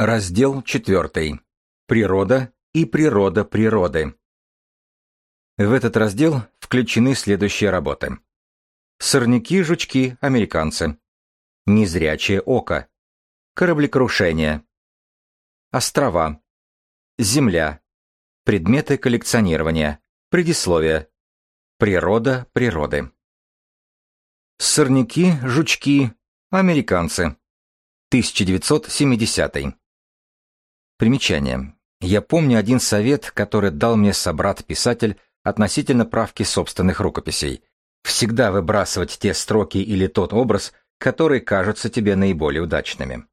Раздел 4. Природа и природа природы. В этот раздел включены следующие работы. Сорняки-жучки американцы. Незрячее око. Кораблекрушение. Острова. Земля. Предметы коллекционирования. Предисловие. Природа природы. Сорняки-жучки американцы. 1970. Примечание. Я помню один совет, который дал мне собрат-писатель относительно правки собственных рукописей. Всегда выбрасывать те строки или тот образ, которые кажутся тебе наиболее удачными.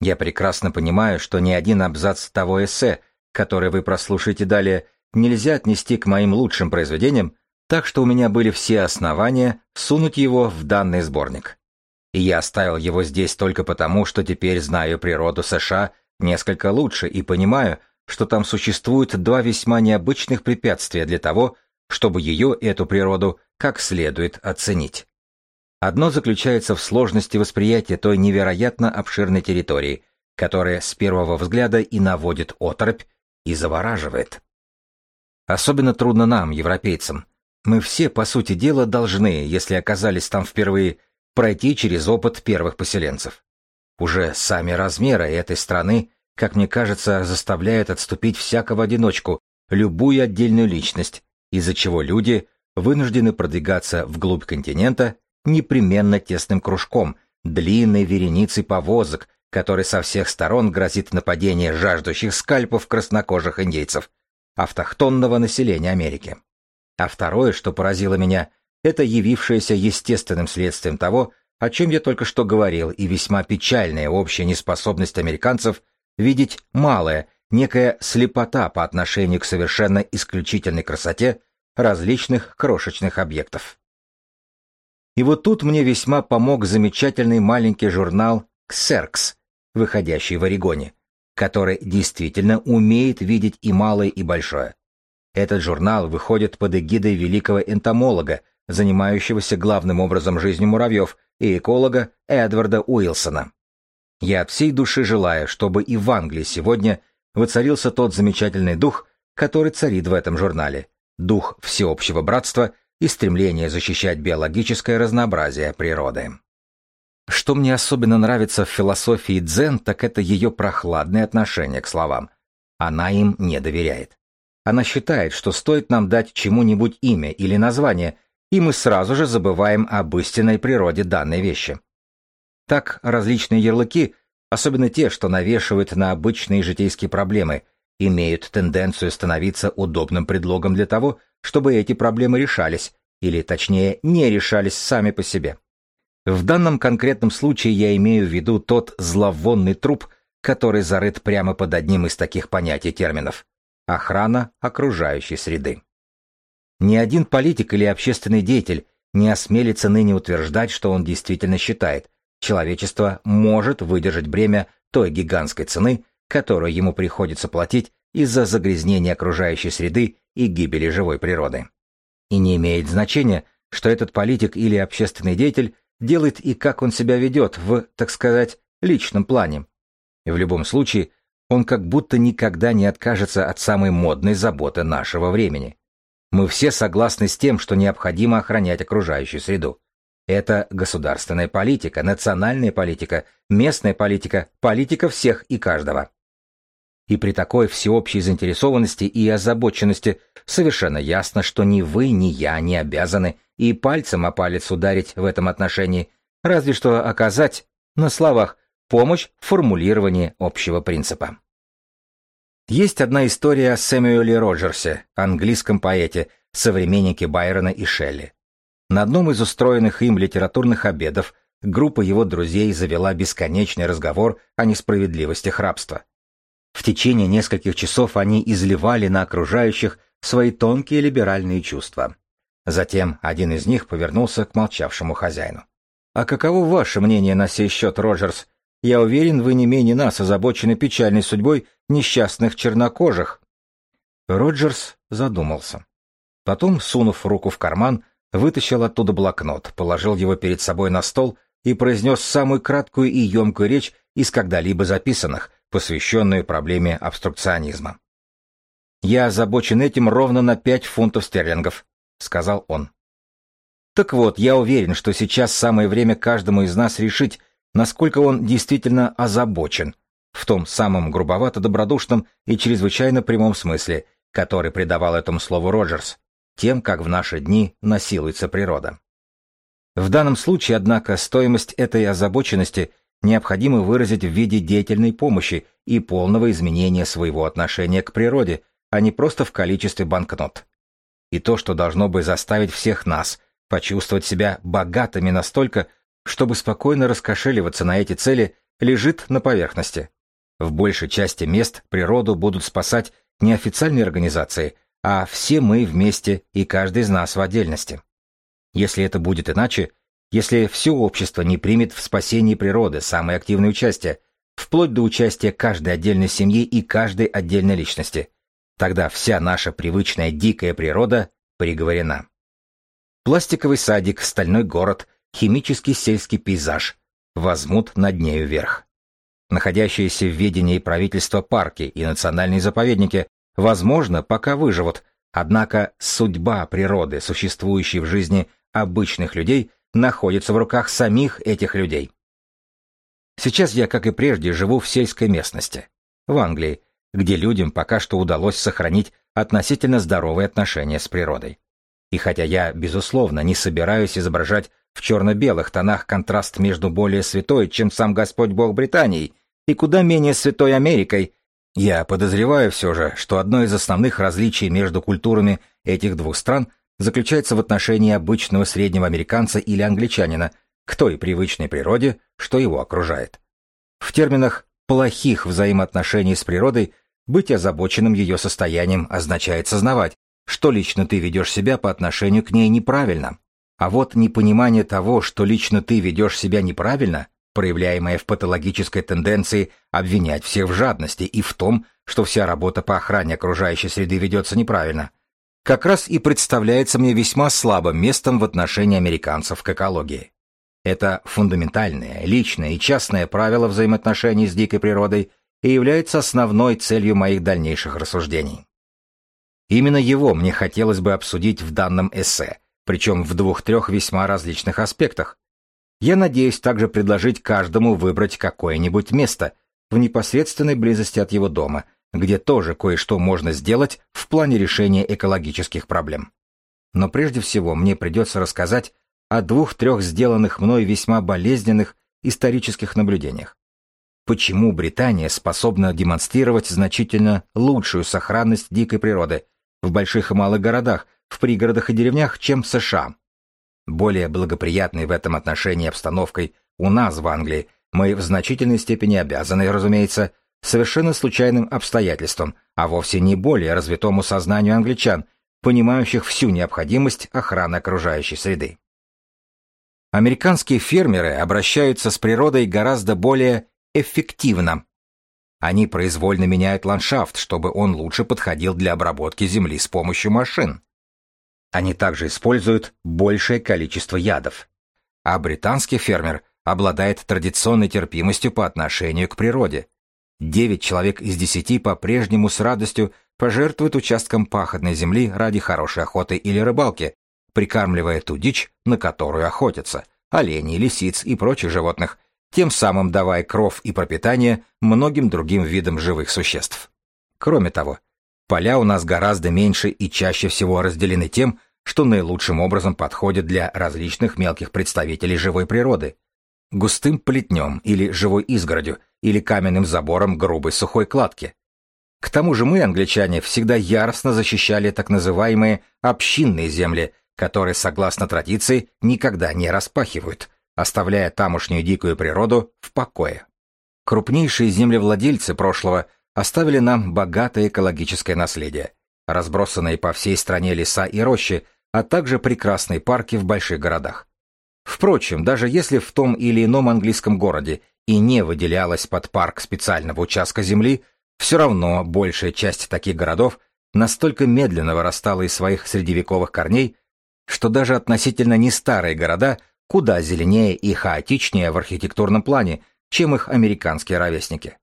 Я прекрасно понимаю, что ни один абзац того эссе, который вы прослушаете далее, нельзя отнести к моим лучшим произведениям, так что у меня были все основания сунуть его в данный сборник. И я оставил его здесь только потому, что теперь знаю природу США несколько лучше и понимаю, что там существуют два весьма необычных препятствия для того, чтобы ее, эту природу, как следует оценить. Одно заключается в сложности восприятия той невероятно обширной территории, которая с первого взгляда и наводит оторопь, и завораживает. Особенно трудно нам, европейцам. Мы все, по сути дела, должны, если оказались там впервые, пройти через опыт первых поселенцев. Уже сами размеры этой страны, как мне кажется, заставляют отступить всякого одиночку, любую отдельную личность, из-за чего люди вынуждены продвигаться вглубь континента непременно тесным кружком, длинной вереницей повозок, которой со всех сторон грозит нападение жаждущих скальпов краснокожих индейцев, автохтонного населения Америки. А второе, что поразило меня, это явившееся естественным следствием того, о чем я только что говорил, и весьма печальная общая неспособность американцев видеть малое, некая слепота по отношению к совершенно исключительной красоте различных крошечных объектов. И вот тут мне весьма помог замечательный маленький журнал «Ксеркс», выходящий в Орегоне, который действительно умеет видеть и малое, и большое. Этот журнал выходит под эгидой великого энтомолога, занимающегося главным образом жизнью муравьев, и эколога Эдварда Уилсона. Я от всей души желаю, чтобы и в Англии сегодня воцарился тот замечательный дух, который царит в этом журнале, дух всеобщего братства и стремления защищать биологическое разнообразие природы. Что мне особенно нравится в философии дзен, так это ее прохладное отношение к словам. Она им не доверяет. Она считает, что стоит нам дать чему-нибудь имя или название, и мы сразу же забываем об истинной природе данной вещи. Так различные ярлыки, особенно те, что навешивают на обычные житейские проблемы, имеют тенденцию становиться удобным предлогом для того, чтобы эти проблемы решались, или точнее не решались сами по себе. В данном конкретном случае я имею в виду тот зловонный труп, который зарыт прямо под одним из таких понятий терминов – охрана окружающей среды. Ни один политик или общественный деятель не осмелится ныне утверждать, что он действительно считает, Человечество может выдержать бремя той гигантской цены, которую ему приходится платить из-за загрязнения окружающей среды и гибели живой природы. И не имеет значения, что этот политик или общественный деятель делает и как он себя ведет в, так сказать, личном плане. В любом случае, он как будто никогда не откажется от самой модной заботы нашего времени. Мы все согласны с тем, что необходимо охранять окружающую среду. Это государственная политика, национальная политика, местная политика, политика всех и каждого. И при такой всеобщей заинтересованности и озабоченности совершенно ясно, что ни вы, ни я не обязаны и пальцем о палец ударить в этом отношении, разве что оказать, на словах, помощь в формулировании общего принципа. Есть одна история о Сэмюэле Роджерсе, английском поэте, современнике Байрона и Шелли. На одном из устроенных им литературных обедов группа его друзей завела бесконечный разговор о несправедливости рабства. В течение нескольких часов они изливали на окружающих свои тонкие либеральные чувства. Затем один из них повернулся к молчавшему хозяину. «А каково ваше мнение на сей счет, Роджерс? Я уверен, вы не менее нас озабочены печальной судьбой несчастных чернокожих». Роджерс задумался. Потом, сунув руку в карман, вытащил оттуда блокнот, положил его перед собой на стол и произнес самую краткую и емкую речь из когда-либо записанных, посвященную проблеме обструкционизма. «Я озабочен этим ровно на пять фунтов стерлингов», — сказал он. Так вот, я уверен, что сейчас самое время каждому из нас решить, насколько он действительно озабочен, в том самом грубовато-добродушном и чрезвычайно прямом смысле, который придавал этому слову Роджерс, тем, как в наши дни насилуется природа. В данном случае, однако, стоимость этой озабоченности необходимо выразить в виде деятельной помощи и полного изменения своего отношения к природе, а не просто в количестве банкнот. И то, что должно бы заставить всех нас почувствовать себя богатыми настолько, чтобы спокойно раскошеливаться на эти цели, лежит на поверхности. В большей части мест природу будут спасать не официальные организации, а все мы вместе и каждый из нас в отдельности. Если это будет иначе, если все общество не примет в спасении природы самое активное участие, вплоть до участия каждой отдельной семьи и каждой отдельной личности, тогда вся наша привычная дикая природа приговорена. Пластиковый садик, стальной город, химический сельский пейзаж возьмут над нею верх. Находящиеся в ведении правительства парки и национальные заповедники, возможно, пока выживут, однако судьба природы, существующей в жизни обычных людей, находится в руках самих этих людей. Сейчас я, как и прежде, живу в сельской местности, в Англии, где людям пока что удалось сохранить относительно здоровые отношения с природой. И хотя я, безусловно, не собираюсь изображать в черно-белых тонах контраст между более святой, чем сам Господь Бог Британии, и куда менее святой Америкой, я подозреваю все же, что одно из основных различий между культурами этих двух стран заключается в отношении обычного среднего американца или англичанина к той привычной природе, что его окружает. В терминах плохих взаимоотношений с природой быть озабоченным ее состоянием означает сознавать, что лично ты ведешь себя по отношению к ней неправильно. А вот непонимание того, что лично ты ведешь себя неправильно, проявляемое в патологической тенденции обвинять всех в жадности и в том, что вся работа по охране окружающей среды ведется неправильно, как раз и представляется мне весьма слабым местом в отношении американцев к экологии. Это фундаментальное, личное и частное правило взаимоотношений с дикой природой и является основной целью моих дальнейших рассуждений. Именно его мне хотелось бы обсудить в данном эссе, причем в двух-трех весьма различных аспектах. Я надеюсь также предложить каждому выбрать какое-нибудь место в непосредственной близости от его дома, где тоже кое-что можно сделать в плане решения экологических проблем. Но прежде всего мне придется рассказать о двух-трех сделанных мной весьма болезненных исторических наблюдениях. Почему Британия способна демонстрировать значительно лучшую сохранность дикой природы, в больших и малых городах, в пригородах и деревнях, чем в США. Более благоприятной в этом отношении обстановкой у нас в Англии мы в значительной степени обязаны, разумеется, совершенно случайным обстоятельствам, а вовсе не более развитому сознанию англичан, понимающих всю необходимость охраны окружающей среды. Американские фермеры обращаются с природой гораздо более эффективно, они произвольно меняют ландшафт, чтобы он лучше подходил для обработки земли с помощью машин. Они также используют большее количество ядов. А британский фермер обладает традиционной терпимостью по отношению к природе. Девять человек из десяти по-прежнему с радостью пожертвуют участком пахотной земли ради хорошей охоты или рыбалки, прикармливая ту дичь, на которую охотятся, оленей, лисиц и прочих животных, тем самым давая кров и пропитание многим другим видам живых существ. Кроме того, поля у нас гораздо меньше и чаще всего разделены тем, что наилучшим образом подходят для различных мелких представителей живой природы. Густым плетнем или живой изгородью, или каменным забором грубой сухой кладки. К тому же мы, англичане, всегда яростно защищали так называемые общинные земли, которые, согласно традиции, никогда не распахивают – оставляя тамошнюю дикую природу в покое. Крупнейшие землевладельцы прошлого оставили нам богатое экологическое наследие, разбросанные по всей стране леса и рощи, а также прекрасные парки в больших городах. Впрочем, даже если в том или ином английском городе и не выделялась под парк специального участка земли, все равно большая часть таких городов настолько медленно вырастала из своих средневековых корней, что даже относительно не старые города куда зеленее и хаотичнее в архитектурном плане, чем их американские ровесники.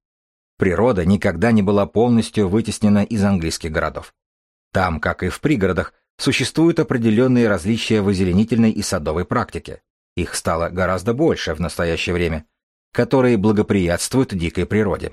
Природа никогда не была полностью вытеснена из английских городов. Там, как и в пригородах, существуют определенные различия в озеленительной и садовой практике. Их стало гораздо больше в настоящее время, которые благоприятствуют дикой природе.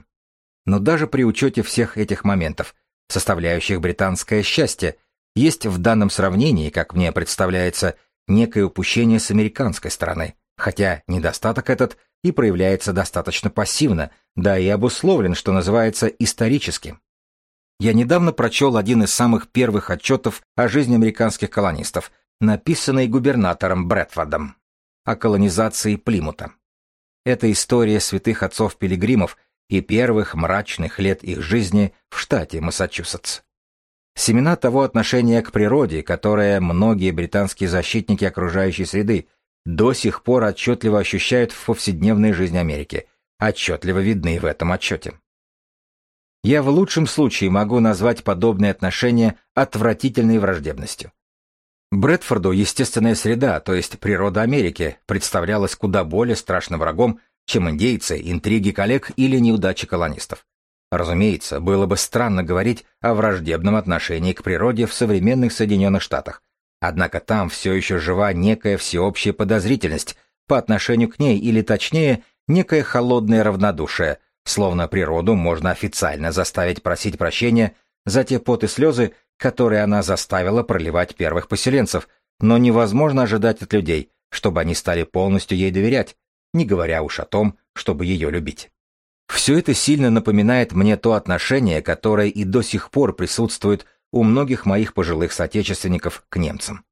Но даже при учете всех этих моментов, составляющих британское счастье, есть в данном сравнении, как мне представляется, некое упущение с американской стороны, хотя недостаток этот и проявляется достаточно пассивно, да и обусловлен, что называется, исторически. Я недавно прочел один из самых первых отчетов о жизни американских колонистов, написанный губернатором Брэдфордом, о колонизации Плимута. Это история святых отцов-пилигримов и первых мрачных лет их жизни в штате Массачусетс. Семена того отношения к природе, которое многие британские защитники окружающей среды до сих пор отчетливо ощущают в повседневной жизни Америки, отчетливо видны в этом отчете. Я в лучшем случае могу назвать подобные отношения отвратительной враждебностью. Брэдфорду естественная среда, то есть природа Америки, представлялась куда более страшным врагом, чем индейцы, интриги коллег или неудачи колонистов. Разумеется, было бы странно говорить о враждебном отношении к природе в современных Соединенных Штатах. Однако там все еще жива некая всеобщая подозрительность по отношению к ней, или точнее, некое холодное равнодушие, словно природу можно официально заставить просить прощения за те поты слезы, которые она заставила проливать первых поселенцев, но невозможно ожидать от людей, чтобы они стали полностью ей доверять, не говоря уж о том, чтобы ее любить. Все это сильно напоминает мне то отношение, которое и до сих пор присутствует у многих моих пожилых соотечественников к немцам.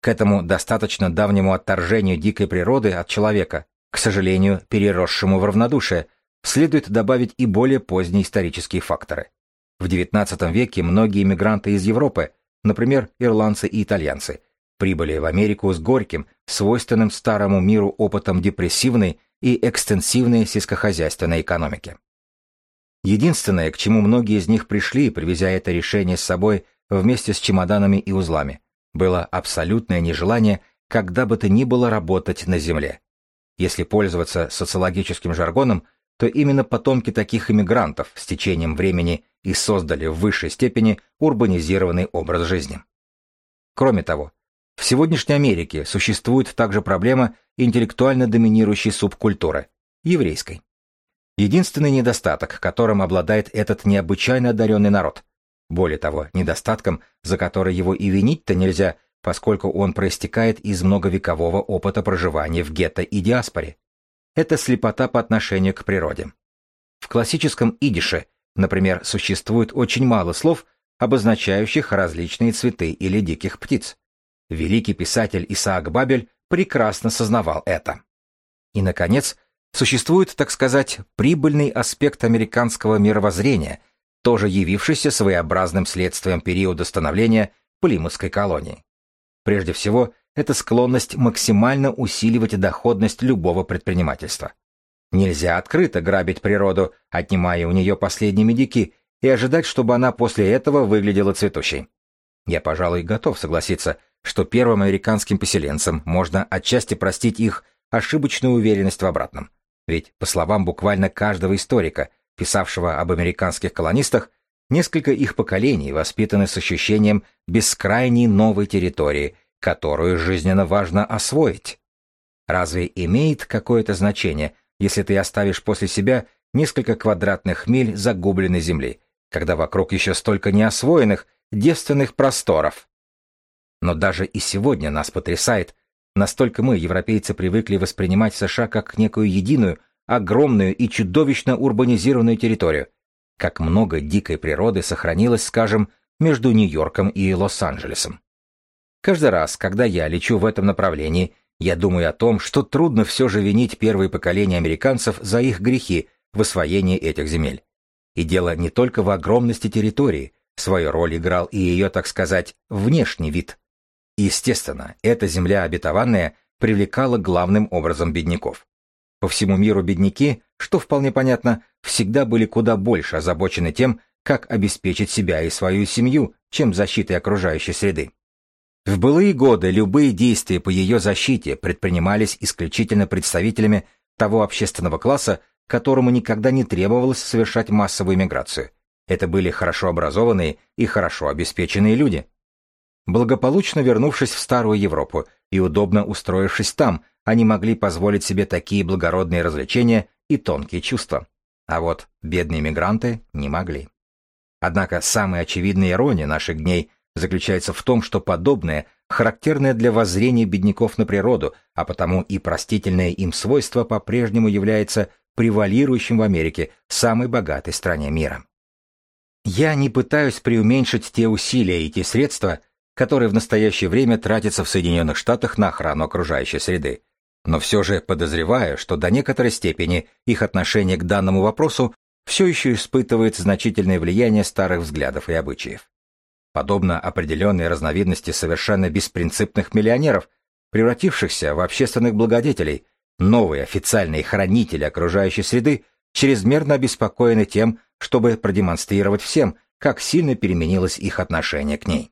К этому достаточно давнему отторжению дикой природы от человека, к сожалению, переросшему в равнодушие, следует добавить и более поздние исторические факторы. В XIX веке многие иммигранты из Европы, например, ирландцы и итальянцы, прибыли в Америку с горьким, свойственным старому миру опытом депрессивной и экстенсивной сельскохозяйственной экономики. Единственное, к чему многие из них пришли, привезя это решение с собой вместе с чемоданами и узлами, было абсолютное нежелание когда бы то ни было работать на земле. Если пользоваться социологическим жаргоном, то именно потомки таких иммигрантов с течением времени и создали в высшей степени урбанизированный образ жизни. Кроме того, в сегодняшней Америке существует также проблема интеллектуально доминирующей субкультуры – еврейской. Единственный недостаток, которым обладает этот необычайно одаренный народ. Более того, недостатком, за который его и винить-то нельзя, поскольку он проистекает из многовекового опыта проживания в гетто и диаспоре. Это слепота по отношению к природе. В классическом идише, например, существует очень мало слов, обозначающих различные цветы или диких птиц. Великий писатель Исаак Бабель прекрасно сознавал это. И, наконец, существует, так сказать, прибыльный аспект американского мировоззрения, тоже явившийся своеобразным следствием периода становления Плимутской колонии. Прежде всего, это склонность максимально усиливать доходность любого предпринимательства. Нельзя открыто грабить природу, отнимая у нее последние медики, и ожидать, чтобы она после этого выглядела цветущей. Я, пожалуй, готов согласиться, что первым американским поселенцам можно отчасти простить их ошибочную уверенность в обратном. Ведь, по словам буквально каждого историка, писавшего об американских колонистах, несколько их поколений воспитаны с ощущением бескрайней новой территории, которую жизненно важно освоить. Разве имеет какое-то значение, если ты оставишь после себя несколько квадратных миль загубленной земли, когда вокруг еще столько неосвоенных, девственных просторов? Но даже и сегодня нас потрясает, настолько мы, европейцы, привыкли воспринимать США как некую единую, огромную и чудовищно урбанизированную территорию. Как много дикой природы сохранилось, скажем, между Нью-Йорком и Лос-Анджелесом. Каждый раз, когда я лечу в этом направлении, я думаю о том, что трудно все же винить первые поколения американцев за их грехи в освоении этих земель. И дело не только в огромности территории, свою роль играл и ее, так сказать, внешний вид. Естественно, эта земля обетованная привлекала главным образом бедняков. По всему миру бедняки, что вполне понятно, всегда были куда больше озабочены тем, как обеспечить себя и свою семью, чем защитой окружающей среды. В былые годы любые действия по ее защите предпринимались исключительно представителями того общественного класса, которому никогда не требовалось совершать массовую миграцию. Это были хорошо образованные и хорошо обеспеченные люди. Благополучно вернувшись в Старую Европу и удобно устроившись там, они могли позволить себе такие благородные развлечения и тонкие чувства. А вот бедные мигранты не могли. Однако самая очевидная ирония наших дней заключается в том, что подобное, характерное для воззрения бедняков на природу, а потому и простительное им свойство по-прежнему является превалирующим в Америке, самой богатой стране мира. Я не пытаюсь преуменьшить те усилия и те средства, которые в настоящее время тратятся в Соединенных Штатах на охрану окружающей среды, но все же подозреваю, что до некоторой степени их отношение к данному вопросу все еще испытывает значительное влияние старых взглядов и обычаев. Подобно определенной разновидности совершенно беспринципных миллионеров, превратившихся в общественных благодетелей, новые официальные хранители окружающей среды чрезмерно обеспокоены тем, чтобы продемонстрировать всем, как сильно переменилось их отношение к ней.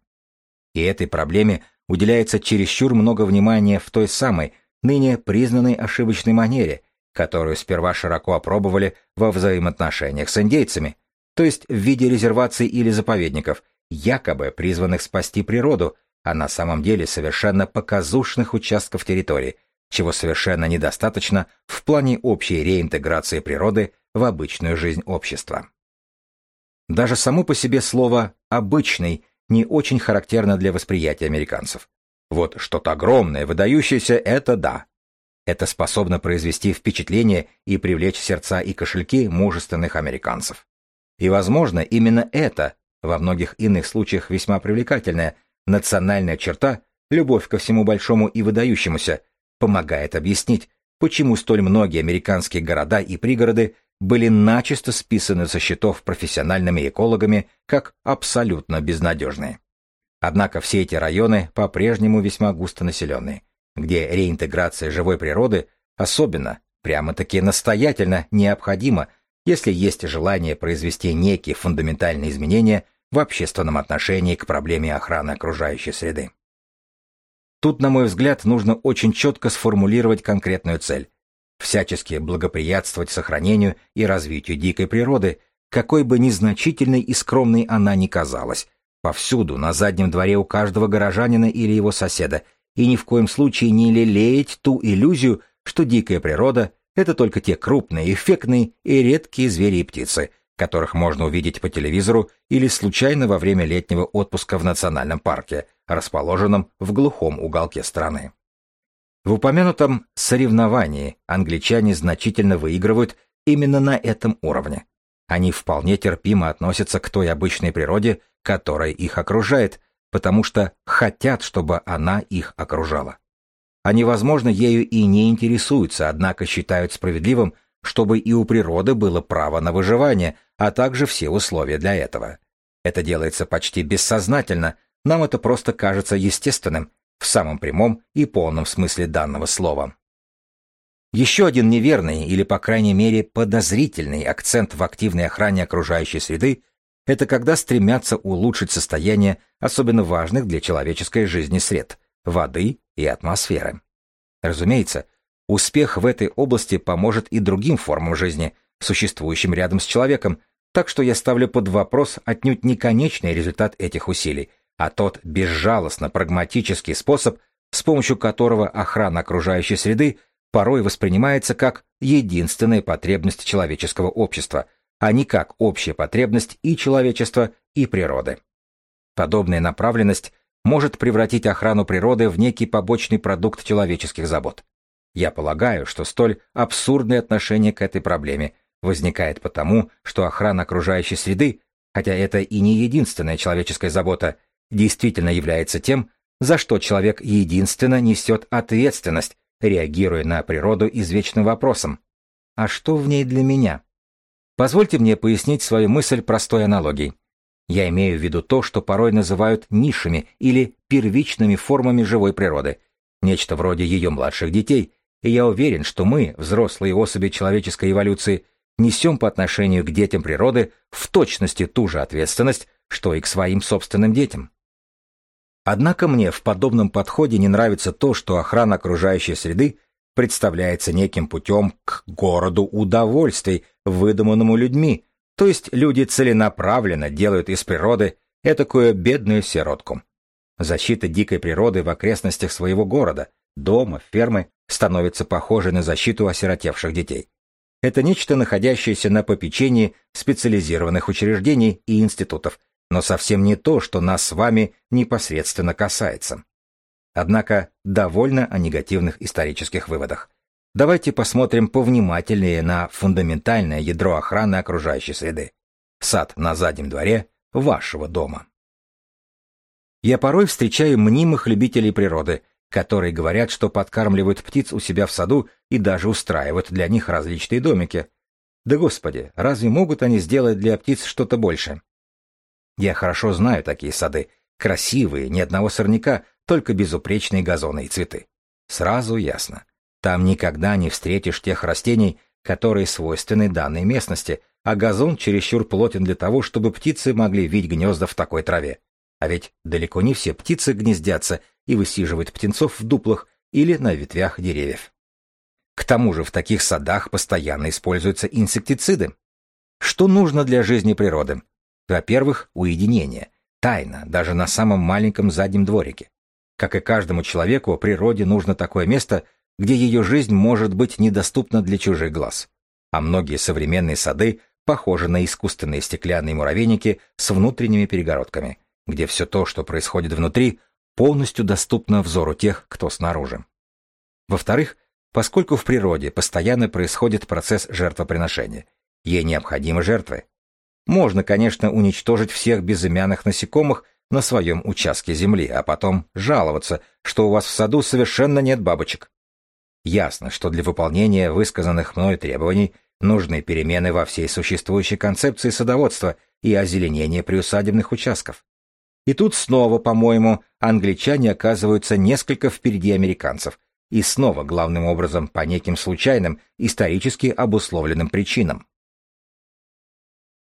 И этой проблеме уделяется чересчур много внимания в той самой, ныне признанной ошибочной манере, которую сперва широко опробовали во взаимоотношениях с индейцами, то есть в виде резерваций или заповедников, якобы призванных спасти природу, а на самом деле совершенно показушных участков территории, чего совершенно недостаточно в плане общей реинтеграции природы в обычную жизнь общества. Даже само по себе слово «обычный» не очень характерно для восприятия американцев. Вот что-то огромное, выдающееся — это да. Это способно произвести впечатление и привлечь сердца и кошельки мужественных американцев. И, возможно, именно это, во многих иных случаях весьма привлекательная, национальная черта, любовь ко всему большому и выдающемуся, помогает объяснить, почему столь многие американские города и пригороды были начисто списаны со счетов профессиональными экологами как абсолютно безнадежные. Однако все эти районы по-прежнему весьма густонаселенные, где реинтеграция живой природы особенно, прямо-таки настоятельно необходима, если есть желание произвести некие фундаментальные изменения в общественном отношении к проблеме охраны окружающей среды. Тут, на мой взгляд, нужно очень четко сформулировать конкретную цель – всячески благоприятствовать сохранению и развитию дикой природы, какой бы незначительной и скромной она ни казалась, повсюду, на заднем дворе у каждого горожанина или его соседа, и ни в коем случае не лелеять ту иллюзию, что дикая природа — это только те крупные, эффектные и редкие звери и птицы, которых можно увидеть по телевизору или случайно во время летнего отпуска в национальном парке, расположенном в глухом уголке страны. В упомянутом соревновании англичане значительно выигрывают именно на этом уровне. Они вполне терпимо относятся к той обычной природе, которая их окружает, потому что хотят, чтобы она их окружала. Они, возможно, ею и не интересуются, однако считают справедливым, чтобы и у природы было право на выживание, а также все условия для этого. Это делается почти бессознательно, нам это просто кажется естественным, в самом прямом и полном смысле данного слова. Еще один неверный или, по крайней мере, подозрительный акцент в активной охране окружающей среды – это когда стремятся улучшить состояние особенно важных для человеческой жизни сред – воды и атмосферы. Разумеется, успех в этой области поможет и другим формам жизни, существующим рядом с человеком, так что я ставлю под вопрос отнюдь не конечный результат этих усилий, а тот безжалостно прагматический способ, с помощью которого охрана окружающей среды – порой воспринимается как единственная потребность человеческого общества, а не как общая потребность и человечества, и природы. Подобная направленность может превратить охрану природы в некий побочный продукт человеческих забот. Я полагаю, что столь абсурдное отношение к этой проблеме возникает потому, что охрана окружающей среды, хотя это и не единственная человеческая забота, действительно является тем, за что человек единственно несет ответственность реагируя на природу извечным вопросом «А что в ней для меня?». Позвольте мне пояснить свою мысль простой аналогией. Я имею в виду то, что порой называют нишами или первичными формами живой природы, нечто вроде ее младших детей, и я уверен, что мы, взрослые особи человеческой эволюции, несем по отношению к детям природы в точности ту же ответственность, что и к своим собственным детям. Однако мне в подобном подходе не нравится то, что охрана окружающей среды представляется неким путем к городу удовольствий, выдуманному людьми, то есть люди целенаправленно делают из природы этакую бедную сиротку. Защита дикой природы в окрестностях своего города, дома, фермы становится похожей на защиту осиротевших детей. Это нечто, находящееся на попечении специализированных учреждений и институтов, но совсем не то, что нас с вами непосредственно касается. Однако довольно о негативных исторических выводах. Давайте посмотрим повнимательнее на фундаментальное ядро охраны окружающей среды. Сад на заднем дворе вашего дома. Я порой встречаю мнимых любителей природы, которые говорят, что подкармливают птиц у себя в саду и даже устраивают для них различные домики. Да господи, разве могут они сделать для птиц что-то больше? Я хорошо знаю такие сады. Красивые, ни одного сорняка, только безупречные газоны и цветы. Сразу ясно. Там никогда не встретишь тех растений, которые свойственны данной местности, а газон чересчур плотен для того, чтобы птицы могли видеть гнезда в такой траве. А ведь далеко не все птицы гнездятся и высиживают птенцов в дуплах или на ветвях деревьев. К тому же в таких садах постоянно используются инсектициды. Что нужно для жизни природы? Во-первых, уединение, тайна, даже на самом маленьком заднем дворике. Как и каждому человеку, природе нужно такое место, где ее жизнь может быть недоступна для чужих глаз. А многие современные сады похожи на искусственные стеклянные муравейники с внутренними перегородками, где все то, что происходит внутри, полностью доступно взору тех, кто снаружи. Во-вторых, поскольку в природе постоянно происходит процесс жертвоприношения, ей необходимы жертвы. Можно, конечно, уничтожить всех безымянных насекомых на своем участке земли, а потом жаловаться, что у вас в саду совершенно нет бабочек. Ясно, что для выполнения высказанных мной требований нужны перемены во всей существующей концепции садоводства и озеленения приусадебных участков. И тут снова, по-моему, англичане оказываются несколько впереди американцев, и снова главным образом по неким случайным, исторически обусловленным причинам.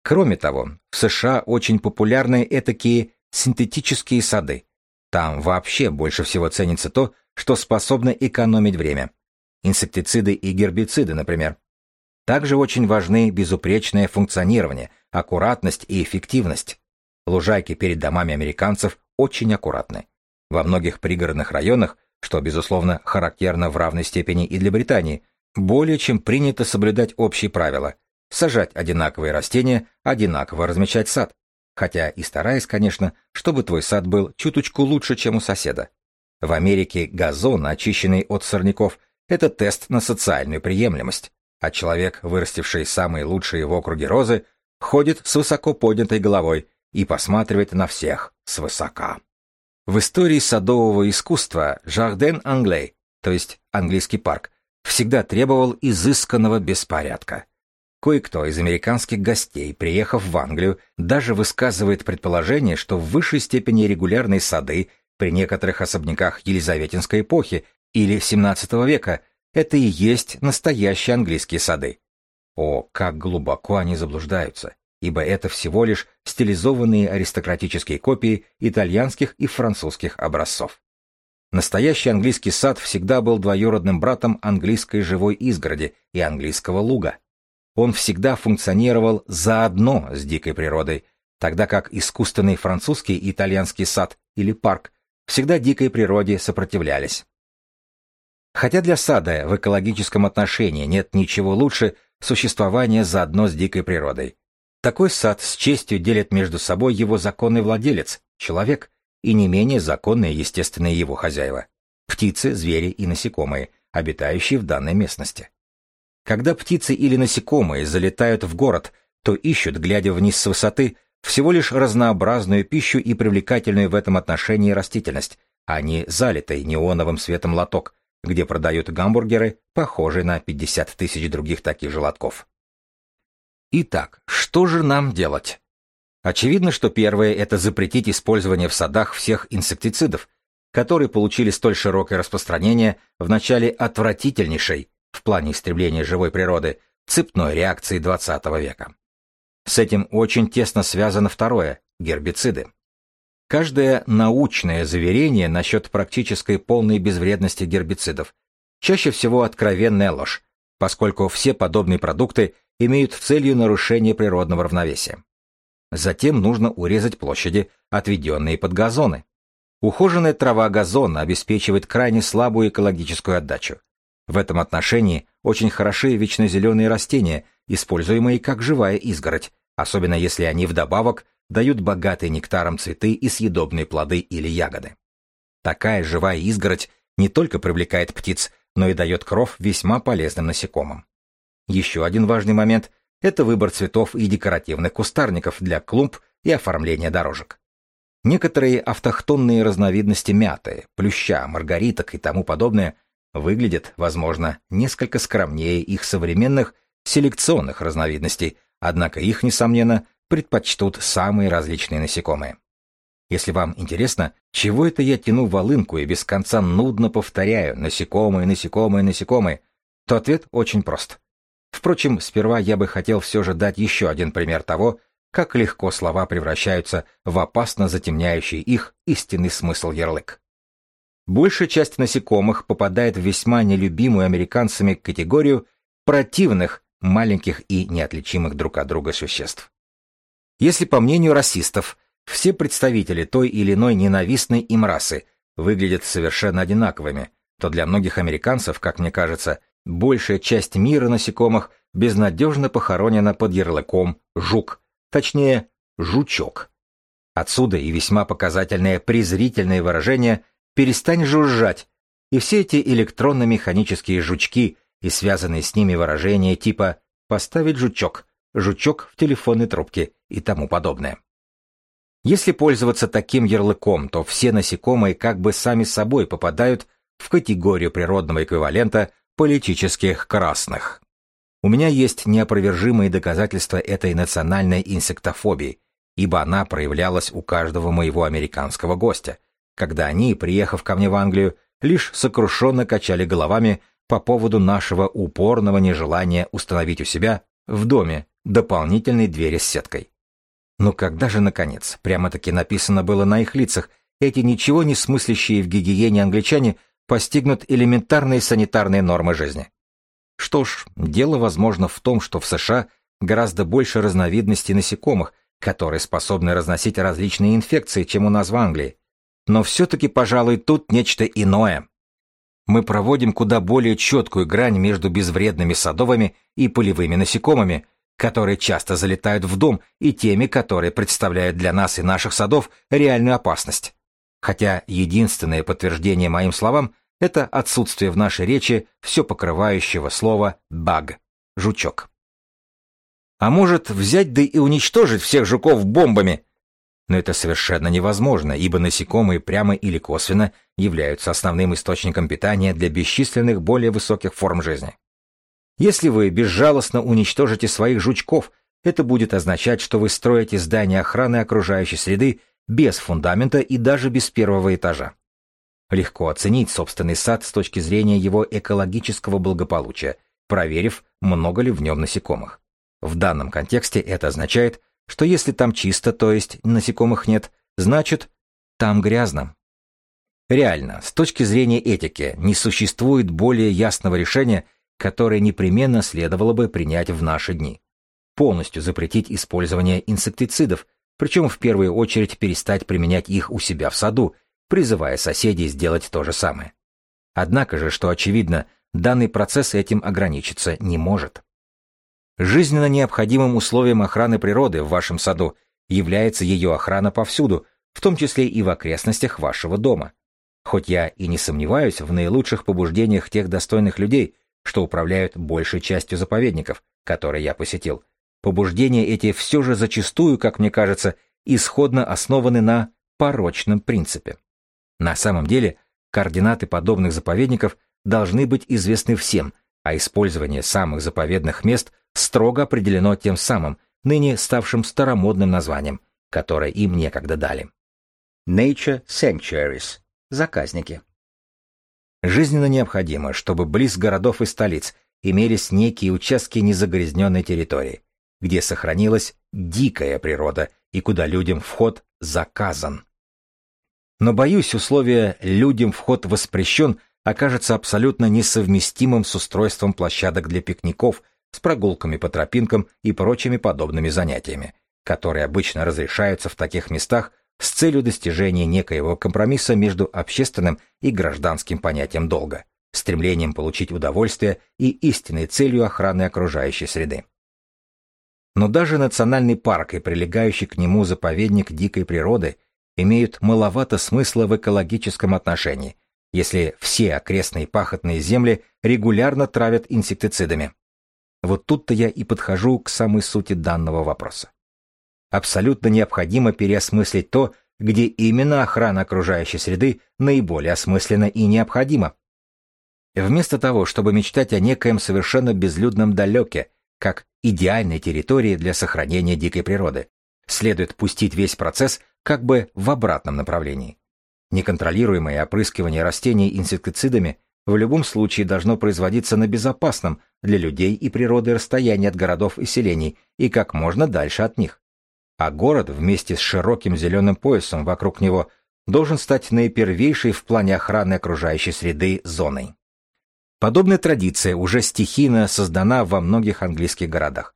Кроме того, в США очень популярны этакие синтетические сады. Там вообще больше всего ценится то, что способно экономить время. Инсектициды и гербициды, например. Также очень важны безупречное функционирование, аккуратность и эффективность. Лужайки перед домами американцев очень аккуратны. Во многих пригородных районах, что, безусловно, характерно в равной степени и для Британии, более чем принято соблюдать общие правила – сажать одинаковые растения, одинаково размечать сад, хотя и стараясь, конечно, чтобы твой сад был чуточку лучше, чем у соседа. В Америке газон, очищенный от сорняков, это тест на социальную приемлемость, а человек, вырастивший самые лучшие в округе розы, ходит с высоко поднятой головой и посматривает на всех свысока. В истории садового искусства Жарден Англей, то есть английский парк, всегда требовал изысканного беспорядка. Кое-кто из американских гостей, приехав в Англию, даже высказывает предположение, что в высшей степени регулярные сады при некоторых особняках Елизаветинской эпохи или XVII века это и есть настоящие английские сады. О, как глубоко они заблуждаются, ибо это всего лишь стилизованные аристократические копии итальянских и французских образцов. Настоящий английский сад всегда был двоюродным братом английской живой изгороди и английского луга он всегда функционировал заодно с дикой природой, тогда как искусственный французский и итальянский сад или парк всегда дикой природе сопротивлялись. Хотя для сада в экологическом отношении нет ничего лучше существования заодно с дикой природой. Такой сад с честью делит между собой его законный владелец, человек, и не менее законные естественные его хозяева – птицы, звери и насекомые, обитающие в данной местности. Когда птицы или насекомые залетают в город, то ищут, глядя вниз с высоты, всего лишь разнообразную пищу и привлекательную в этом отношении растительность, а не залитый неоновым светом лоток, где продают гамбургеры, похожие на 50 тысяч других таких же лотков. Итак, что же нам делать? Очевидно, что первое – это запретить использование в садах всех инсектицидов, которые получили столь широкое распространение в начале отвратительнейшей, в плане истребления живой природы цепной реакции XX века. С этим очень тесно связано второе – гербициды. Каждое научное заверение насчет практической полной безвредности гербицидов чаще всего откровенная ложь, поскольку все подобные продукты имеют целью нарушение природного равновесия. Затем нужно урезать площади, отведенные под газоны. Ухоженная трава газона обеспечивает крайне слабую экологическую отдачу. В этом отношении очень хороши вечнозеленые растения, используемые как живая изгородь, особенно если они вдобавок дают богатые нектаром цветы и съедобные плоды или ягоды. Такая живая изгородь не только привлекает птиц, но и дает кров весьма полезным насекомым. Еще один важный момент – это выбор цветов и декоративных кустарников для клумб и оформления дорожек. Некоторые автохтонные разновидности мяты, плюща, маргариток и тому подобное выглядят, возможно, несколько скромнее их современных селекционных разновидностей, однако их, несомненно, предпочтут самые различные насекомые. Если вам интересно, чего это я тяну волынку и без конца нудно повторяю «насекомые, насекомые, насекомые», то ответ очень прост. Впрочем, сперва я бы хотел все же дать еще один пример того, как легко слова превращаются в опасно затемняющий их истинный смысл ярлык. Большая часть насекомых попадает в весьма нелюбимую американцами категорию противных, маленьких и неотличимых друг от друга существ. Если, по мнению расистов, все представители той или иной ненавистной им расы выглядят совершенно одинаковыми, то для многих американцев, как мне кажется, большая часть мира насекомых безнадежно похоронена под ярлыком «жук», точнее, «жучок». Отсюда и весьма показательное презрительное выражение «перестань жужжать», и все эти электронно-механические жучки и связанные с ними выражения типа «поставить жучок», «жучок в телефонной трубке» и тому подобное. Если пользоваться таким ярлыком, то все насекомые как бы сами собой попадают в категорию природного эквивалента политических красных. У меня есть неопровержимые доказательства этой национальной инсектофобии, ибо она проявлялась у каждого моего американского гостя, когда они, приехав ко мне в Англию, лишь сокрушенно качали головами по поводу нашего упорного нежелания установить у себя в доме дополнительные двери с сеткой. Но когда же, наконец, прямо-таки написано было на их лицах, эти ничего не смыслящие в гигиене англичане постигнут элементарные санитарные нормы жизни. Что ж, дело возможно в том, что в США гораздо больше разновидностей насекомых, которые способны разносить различные инфекции, чем у нас в Англии. Но все-таки, пожалуй, тут нечто иное. Мы проводим куда более четкую грань между безвредными садовыми и полевыми насекомыми, которые часто залетают в дом, и теми, которые представляют для нас и наших садов реальную опасность. Хотя единственное подтверждение моим словам — это отсутствие в нашей речи все покрывающего слова «баг» — «жучок». А может, взять да и уничтожить всех жуков бомбами? Но это совершенно невозможно, ибо насекомые прямо или косвенно являются основным источником питания для бесчисленных более высоких форм жизни. Если вы безжалостно уничтожите своих жучков, это будет означать, что вы строите здание охраны окружающей среды без фундамента и даже без первого этажа. Легко оценить собственный сад с точки зрения его экологического благополучия, проверив, много ли в нем насекомых. В данном контексте это означает, что если там чисто, то есть насекомых нет, значит, там грязно. Реально, с точки зрения этики, не существует более ясного решения, которое непременно следовало бы принять в наши дни. Полностью запретить использование инсектицидов, причем в первую очередь перестать применять их у себя в саду, призывая соседей сделать то же самое. Однако же, что очевидно, данный процесс этим ограничиться не может. Жизненно необходимым условием охраны природы в вашем саду является ее охрана повсюду, в том числе и в окрестностях вашего дома. Хоть я и не сомневаюсь в наилучших побуждениях тех достойных людей, что управляют большей частью заповедников, которые я посетил, Побуждения эти все же зачастую, как мне кажется, исходно основаны на порочном принципе. На самом деле, координаты подобных заповедников должны быть известны всем, а использование самых заповедных мест строго определено тем самым, ныне ставшим старомодным названием, которое им некогда дали. Nature Sanctuaries – заказники. Жизненно необходимо, чтобы близ городов и столиц имелись некие участки незагрязненной территории, где сохранилась дикая природа и куда людям вход заказан. Но, боюсь, условия «людям вход воспрещен» окажется абсолютно несовместимым с устройством площадок для пикников, с прогулками по тропинкам и прочими подобными занятиями, которые обычно разрешаются в таких местах с целью достижения некоего компромисса между общественным и гражданским понятием долга, стремлением получить удовольствие и истинной целью охраны окружающей среды. Но даже национальный парк и прилегающий к нему заповедник дикой природы имеют маловато смысла в экологическом отношении, если все окрестные пахотные земли регулярно травят инсектицидами. Вот тут-то я и подхожу к самой сути данного вопроса. Абсолютно необходимо переосмыслить то, где именно охрана окружающей среды наиболее осмыслена и необходима. Вместо того, чтобы мечтать о некоем совершенно безлюдном далеке, как идеальной территории для сохранения дикой природы, следует пустить весь процесс как бы в обратном направлении. Неконтролируемое опрыскивание растений инсектицидами в любом случае должно производиться на безопасном для людей и природы расстоянии от городов и селений и как можно дальше от них. А город вместе с широким зеленым поясом вокруг него должен стать наипервейшей в плане охраны окружающей среды зоной. Подобная традиция уже стихийно создана во многих английских городах.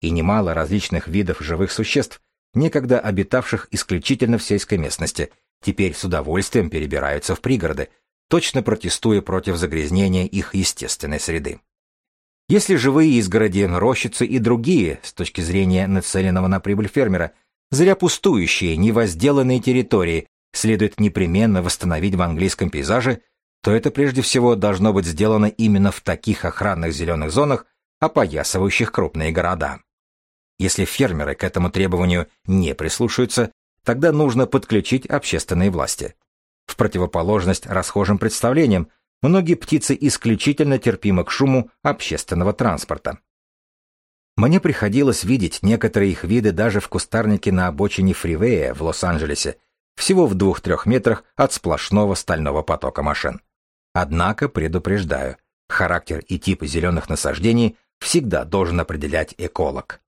И немало различных видов живых существ, некогда обитавших исключительно в сельской местности, теперь с удовольствием перебираются в пригороды, точно протестуя против загрязнения их естественной среды. Если живые изгороди, рощицы и другие, с точки зрения нацеленного на прибыль фермера, зря пустующие, невозделанные территории следует непременно восстановить в английском пейзаже, то это прежде всего должно быть сделано именно в таких охранных зеленых зонах, опоясывающих крупные города. Если фермеры к этому требованию не прислушаются, тогда нужно подключить общественные власти. В противоположность расхожим представлениям, многие птицы исключительно терпимы к шуму общественного транспорта. Мне приходилось видеть некоторые их виды даже в кустарнике на обочине фривея в Лос-Анджелесе, всего в двух-трех метрах от сплошного стального потока машин. Однако, предупреждаю, характер и тип зеленых насаждений всегда должен определять эколог.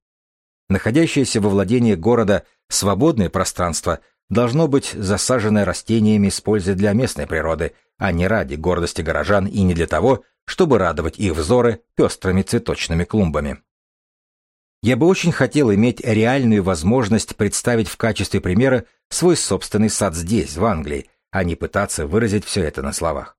Находящееся во владении города свободное пространство должно быть засаженное растениями с пользой для местной природы, а не ради гордости горожан и не для того, чтобы радовать их взоры пестрыми цветочными клумбами. Я бы очень хотел иметь реальную возможность представить в качестве примера свой собственный сад здесь, в Англии, а не пытаться выразить все это на словах.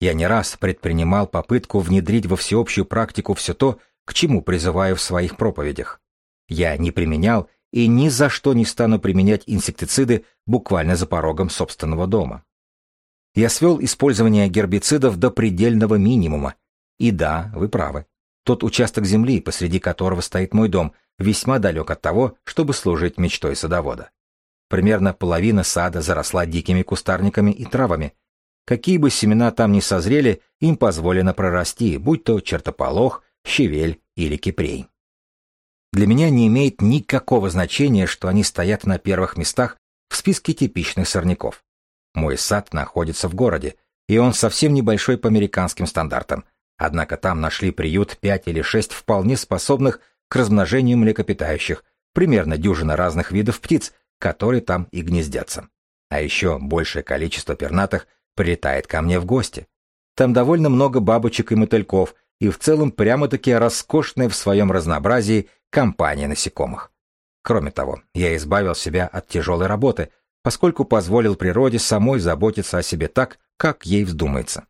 Я не раз предпринимал попытку внедрить во всеобщую практику все то, к чему призываю в своих проповедях. Я не применял и ни за что не стану применять инсектициды буквально за порогом собственного дома. Я свел использование гербицидов до предельного минимума. И да, вы правы. Тот участок земли, посреди которого стоит мой дом, весьма далек от того, чтобы служить мечтой садовода. Примерно половина сада заросла дикими кустарниками и травами. Какие бы семена там ни созрели, им позволено прорасти, будь то чертополох, щавель или кипрей. Для меня не имеет никакого значения, что они стоят на первых местах в списке типичных сорняков. Мой сад находится в городе, и он совсем небольшой по американским стандартам, однако там нашли приют пять или шесть вполне способных к размножению млекопитающих, примерно дюжина разных видов птиц, которые там и гнездятся. А еще большее количество пернатых прилетает ко мне в гости. Там довольно много бабочек и мотыльков, и в целом прямо-таки роскошная в своем разнообразии компания насекомых. Кроме того, я избавил себя от тяжелой работы, поскольку позволил природе самой заботиться о себе так, как ей вздумается.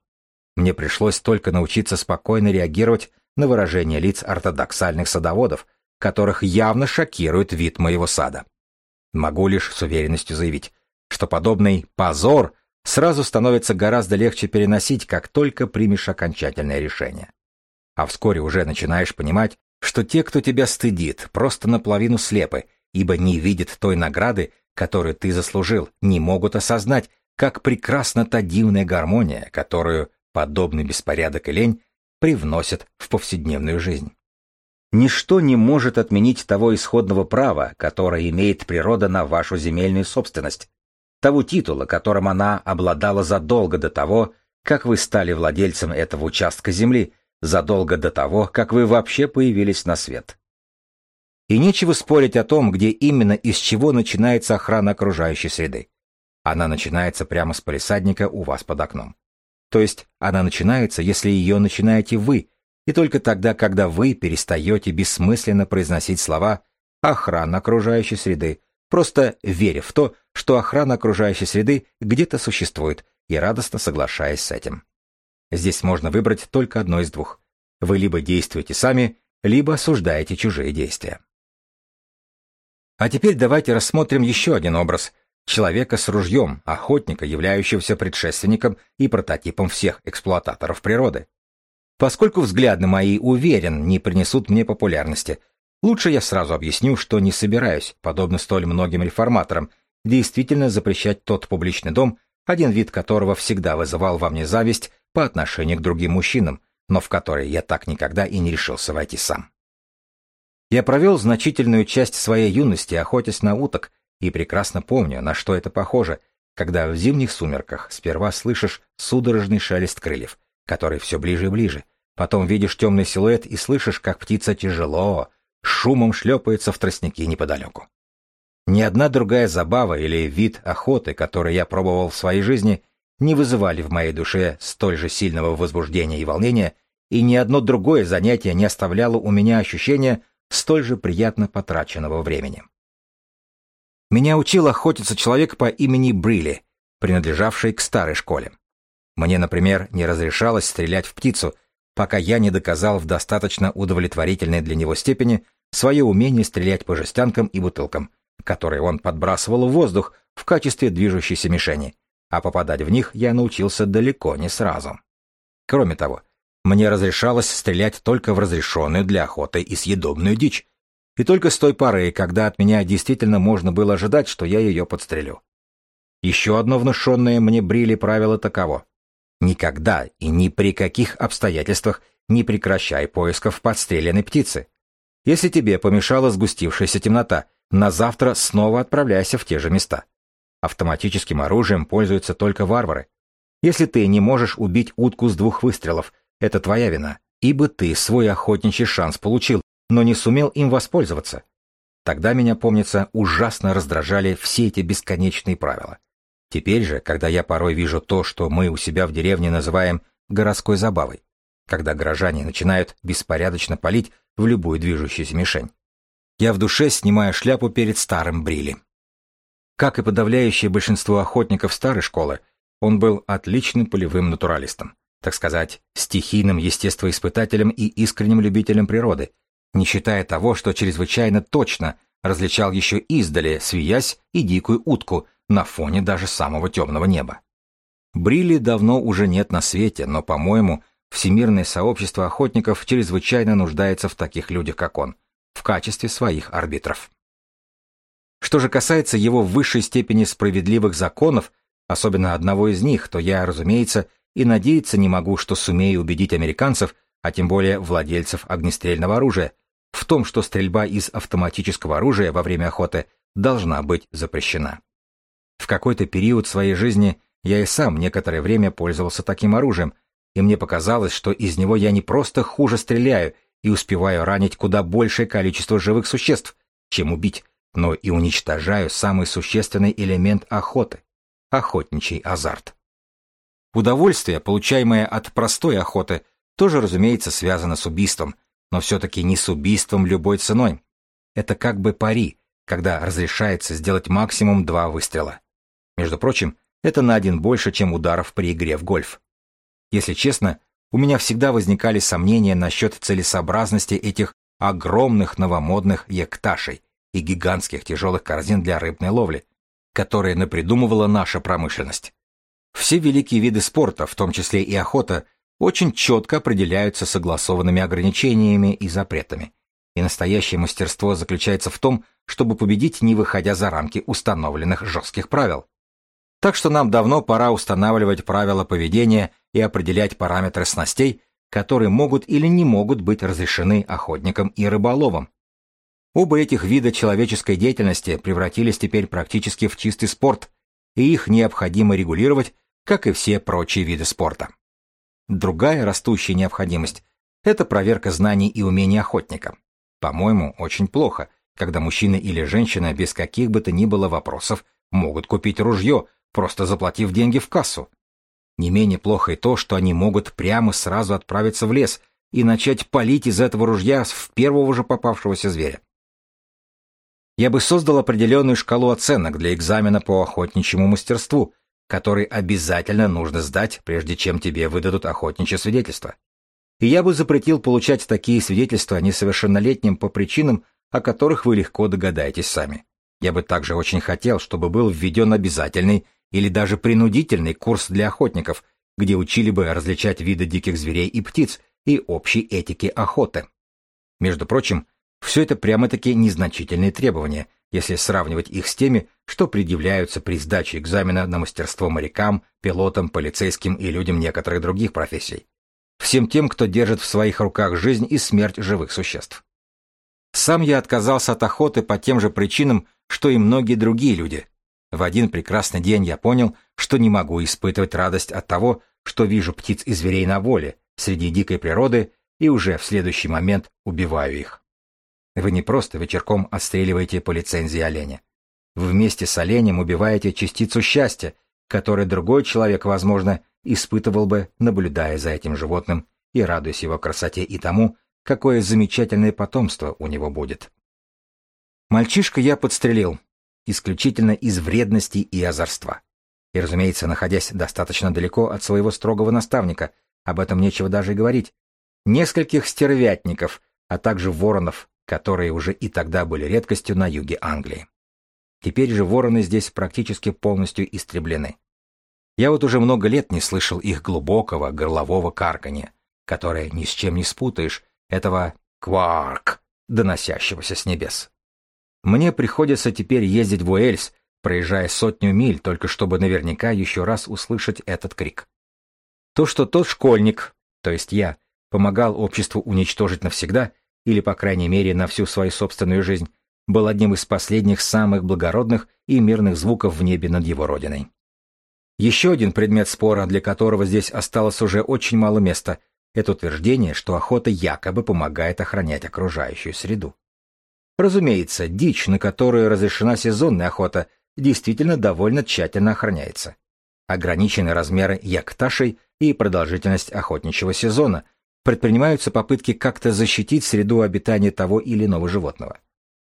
Мне пришлось только научиться спокойно реагировать на выражение лиц ортодоксальных садоводов, которых явно шокирует вид моего сада. Могу лишь с уверенностью заявить, что подобный «позор» сразу становится гораздо легче переносить, как только примешь окончательное решение. А вскоре уже начинаешь понимать, что те, кто тебя стыдит, просто наполовину слепы, ибо не видят той награды, которую ты заслужил, не могут осознать, как прекрасна та дивная гармония, которую подобный беспорядок и лень привносят в повседневную жизнь. Ничто не может отменить того исходного права, которое имеет природа на вашу земельную собственность, того титула, которым она обладала задолго до того, как вы стали владельцем этого участка земли, задолго до того, как вы вообще появились на свет. И нечего спорить о том, где именно и с чего начинается охрана окружающей среды. Она начинается прямо с полисадника у вас под окном. То есть она начинается, если ее начинаете вы, и только тогда, когда вы перестаете бессмысленно произносить слова «охрана окружающей среды», просто веря в то, что охрана окружающей среды где-то существует, и радостно соглашаясь с этим. Здесь можно выбрать только одно из двух. Вы либо действуете сами, либо осуждаете чужие действия. А теперь давайте рассмотрим еще один образ – человека с ружьем, охотника, являющегося предшественником и прототипом всех эксплуататоров природы. Поскольку взгляды мои, уверен, не принесут мне популярности, лучше я сразу объясню, что не собираюсь, подобно столь многим реформаторам, действительно запрещать тот публичный дом, один вид которого всегда вызывал во мне зависть по отношению к другим мужчинам, но в который я так никогда и не решился войти сам. Я провел значительную часть своей юности, охотясь на уток, и прекрасно помню, на что это похоже, когда в зимних сумерках сперва слышишь судорожный шелест крыльев, который все ближе и ближе, потом видишь темный силуэт и слышишь, как птица тяжело, шумом шлепается в тростнике неподалеку. Ни одна другая забава или вид охоты, который я пробовал в своей жизни, не вызывали в моей душе столь же сильного возбуждения и волнения, и ни одно другое занятие не оставляло у меня ощущения столь же приятно потраченного времени. Меня учил охотиться человек по имени Брилли, принадлежавший к старой школе. Мне, например, не разрешалось стрелять в птицу, пока я не доказал в достаточно удовлетворительной для него степени свое умение стрелять по жестянкам и бутылкам, которые он подбрасывал в воздух в качестве движущейся мишени, а попадать в них я научился далеко не сразу. Кроме того, мне разрешалось стрелять только в разрешенную для охоты и съедобную дичь, и только с той поры, когда от меня действительно можно было ожидать, что я ее подстрелю. Еще одно внушенное мне брили правило таково. Никогда и ни при каких обстоятельствах не прекращай поисков подстреленной птицы. Если тебе помешала сгустившаяся темнота, на завтра снова отправляйся в те же места. Автоматическим оружием пользуются только варвары. Если ты не можешь убить утку с двух выстрелов, это твоя вина, ибо ты свой охотничий шанс получил, но не сумел им воспользоваться. Тогда меня, помнится, ужасно раздражали все эти бесконечные правила. Теперь же, когда я порой вижу то, что мы у себя в деревне называем городской забавой, когда горожане начинают беспорядочно палить в любую движущуюся мишень, я в душе снимаю шляпу перед старым Брили. Как и подавляющее большинство охотников старой школы, он был отличным полевым натуралистом, так сказать, стихийным естествоиспытателем и искренним любителем природы, не считая того, что чрезвычайно точно различал еще издали свиясь и дикую утку на фоне даже самого темного неба. Брилли давно уже нет на свете, но, по-моему, всемирное сообщество охотников чрезвычайно нуждается в таких людях, как он, в качестве своих арбитров. Что же касается его в высшей степени справедливых законов, особенно одного из них, то я, разумеется, и надеяться не могу, что сумею убедить американцев, а тем более владельцев огнестрельного оружия, в том, что стрельба из автоматического оружия во время охоты должна быть запрещена. В какой-то период своей жизни я и сам некоторое время пользовался таким оружием, и мне показалось, что из него я не просто хуже стреляю и успеваю ранить куда большее количество живых существ, чем убить, но и уничтожаю самый существенный элемент охоты – охотничий азарт. Удовольствие, получаемое от простой охоты, тоже, разумеется, связано с убийством, но все-таки не с убийством любой ценой. Это как бы пари, когда разрешается сделать максимум два выстрела. Между прочим, это на один больше, чем ударов при игре в гольф. Если честно, у меня всегда возникали сомнения насчет целесообразности этих огромных новомодных якташей, и гигантских тяжелых корзин для рыбной ловли, которые напридумывала наша промышленность. Все великие виды спорта, в том числе и охота, очень четко определяются согласованными ограничениями и запретами. И настоящее мастерство заключается в том, чтобы победить, не выходя за рамки установленных жестких правил. Так что нам давно пора устанавливать правила поведения и определять параметры снастей, которые могут или не могут быть разрешены охотникам и рыболовам, Оба этих вида человеческой деятельности превратились теперь практически в чистый спорт, и их необходимо регулировать, как и все прочие виды спорта. Другая растущая необходимость – это проверка знаний и умений охотника. По-моему, очень плохо, когда мужчина или женщина без каких бы то ни было вопросов могут купить ружье, просто заплатив деньги в кассу. Не менее плохо и то, что они могут прямо сразу отправиться в лес и начать палить из этого ружья в первого же попавшегося зверя. Я бы создал определенную шкалу оценок для экзамена по охотничьему мастерству, который обязательно нужно сдать, прежде чем тебе выдадут охотничье свидетельство. И я бы запретил получать такие свидетельства несовершеннолетним по причинам, о которых вы легко догадаетесь сами. Я бы также очень хотел, чтобы был введен обязательный или даже принудительный курс для охотников, где учили бы различать виды диких зверей и птиц и общей этики охоты. Между прочим, все это прямо-таки незначительные требования, если сравнивать их с теми, что предъявляются при сдаче экзамена на мастерство морякам, пилотам, полицейским и людям некоторых других профессий. Всем тем, кто держит в своих руках жизнь и смерть живых существ. Сам я отказался от охоты по тем же причинам, что и многие другие люди. В один прекрасный день я понял, что не могу испытывать радость от того, что вижу птиц и зверей на воле, среди дикой природы, и уже в следующий момент убиваю их. Вы не просто вечерком отстреливаете по лицензии оленя. Вы вместе с оленем убиваете частицу счастья, которое другой человек, возможно, испытывал бы, наблюдая за этим животным и радуясь его красоте и тому, какое замечательное потомство у него будет. Мальчишка я подстрелил, исключительно из вредности и озорства. И, разумеется, находясь достаточно далеко от своего строгого наставника, об этом нечего даже и говорить, нескольких стервятников, а также воронов, которые уже и тогда были редкостью на юге Англии. Теперь же вороны здесь практически полностью истреблены. Я вот уже много лет не слышал их глубокого горлового карканья, которое ни с чем не спутаешь, этого кварк, доносящегося с небес. Мне приходится теперь ездить в Уэльс, проезжая сотню миль, только чтобы наверняка еще раз услышать этот крик. То, что тот школьник, то есть я, помогал обществу уничтожить навсегда, или, по крайней мере, на всю свою собственную жизнь, был одним из последних самых благородных и мирных звуков в небе над его родиной. Еще один предмет спора, для которого здесь осталось уже очень мало места, это утверждение, что охота якобы помогает охранять окружающую среду. Разумеется, дичь, на которую разрешена сезонная охота, действительно довольно тщательно охраняется. Ограничены размеры якташей и продолжительность охотничьего сезона, предпринимаются попытки как-то защитить среду обитания того или иного животного.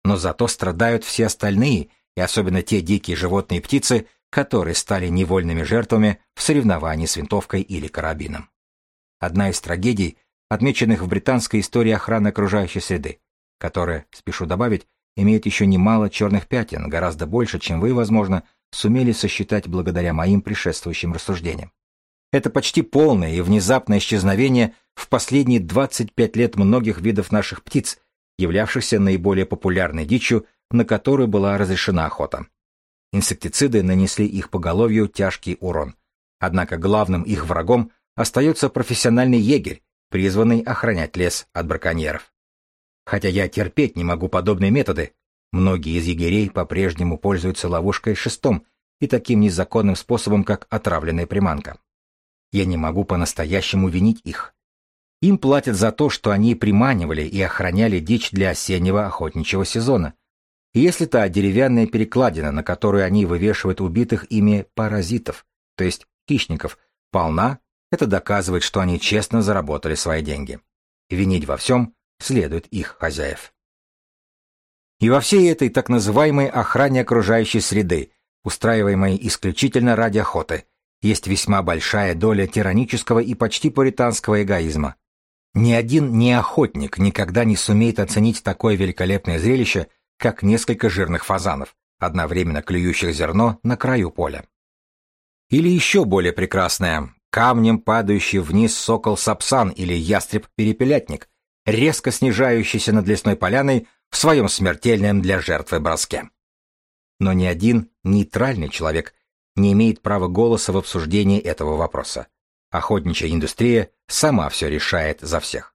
Но зато страдают все остальные, и особенно те дикие животные и птицы, которые стали невольными жертвами в соревновании с винтовкой или карабином. Одна из трагедий, отмеченных в британской истории охраны окружающей среды, которая, спешу добавить, имеет еще немало черных пятен, гораздо больше, чем вы, возможно, сумели сосчитать благодаря моим предшествующим рассуждениям. Это почти полное и внезапное исчезновение в последние 25 лет многих видов наших птиц, являвшихся наиболее популярной дичью, на которую была разрешена охота. Инсектициды нанесли их поголовью тяжкий урон. Однако главным их врагом остается профессиональный егерь, призванный охранять лес от браконьеров. Хотя я терпеть не могу подобные методы, многие из егерей по-прежнему пользуются ловушкой шестом и таким незаконным способом, как отравленная приманка. Я не могу по-настоящему винить их. Им платят за то, что они приманивали и охраняли дичь для осеннего охотничьего сезона. И если та деревянная перекладина, на которую они вывешивают убитых ими паразитов, то есть хищников, полна, это доказывает, что они честно заработали свои деньги. Винить во всем следует их хозяев. И во всей этой так называемой охране окружающей среды, устраиваемой исключительно ради охоты, есть весьма большая доля тиранического и почти пуританского эгоизма. Ни один неохотник никогда не сумеет оценить такое великолепное зрелище, как несколько жирных фазанов, одновременно клюющих зерно на краю поля. Или еще более прекрасное, камнем падающий вниз сокол-сапсан или ястреб-перепелятник, резко снижающийся над лесной поляной в своем смертельном для жертвы броске. Но ни один нейтральный человек не имеет права голоса в обсуждении этого вопроса. Охотничья индустрия сама все решает за всех.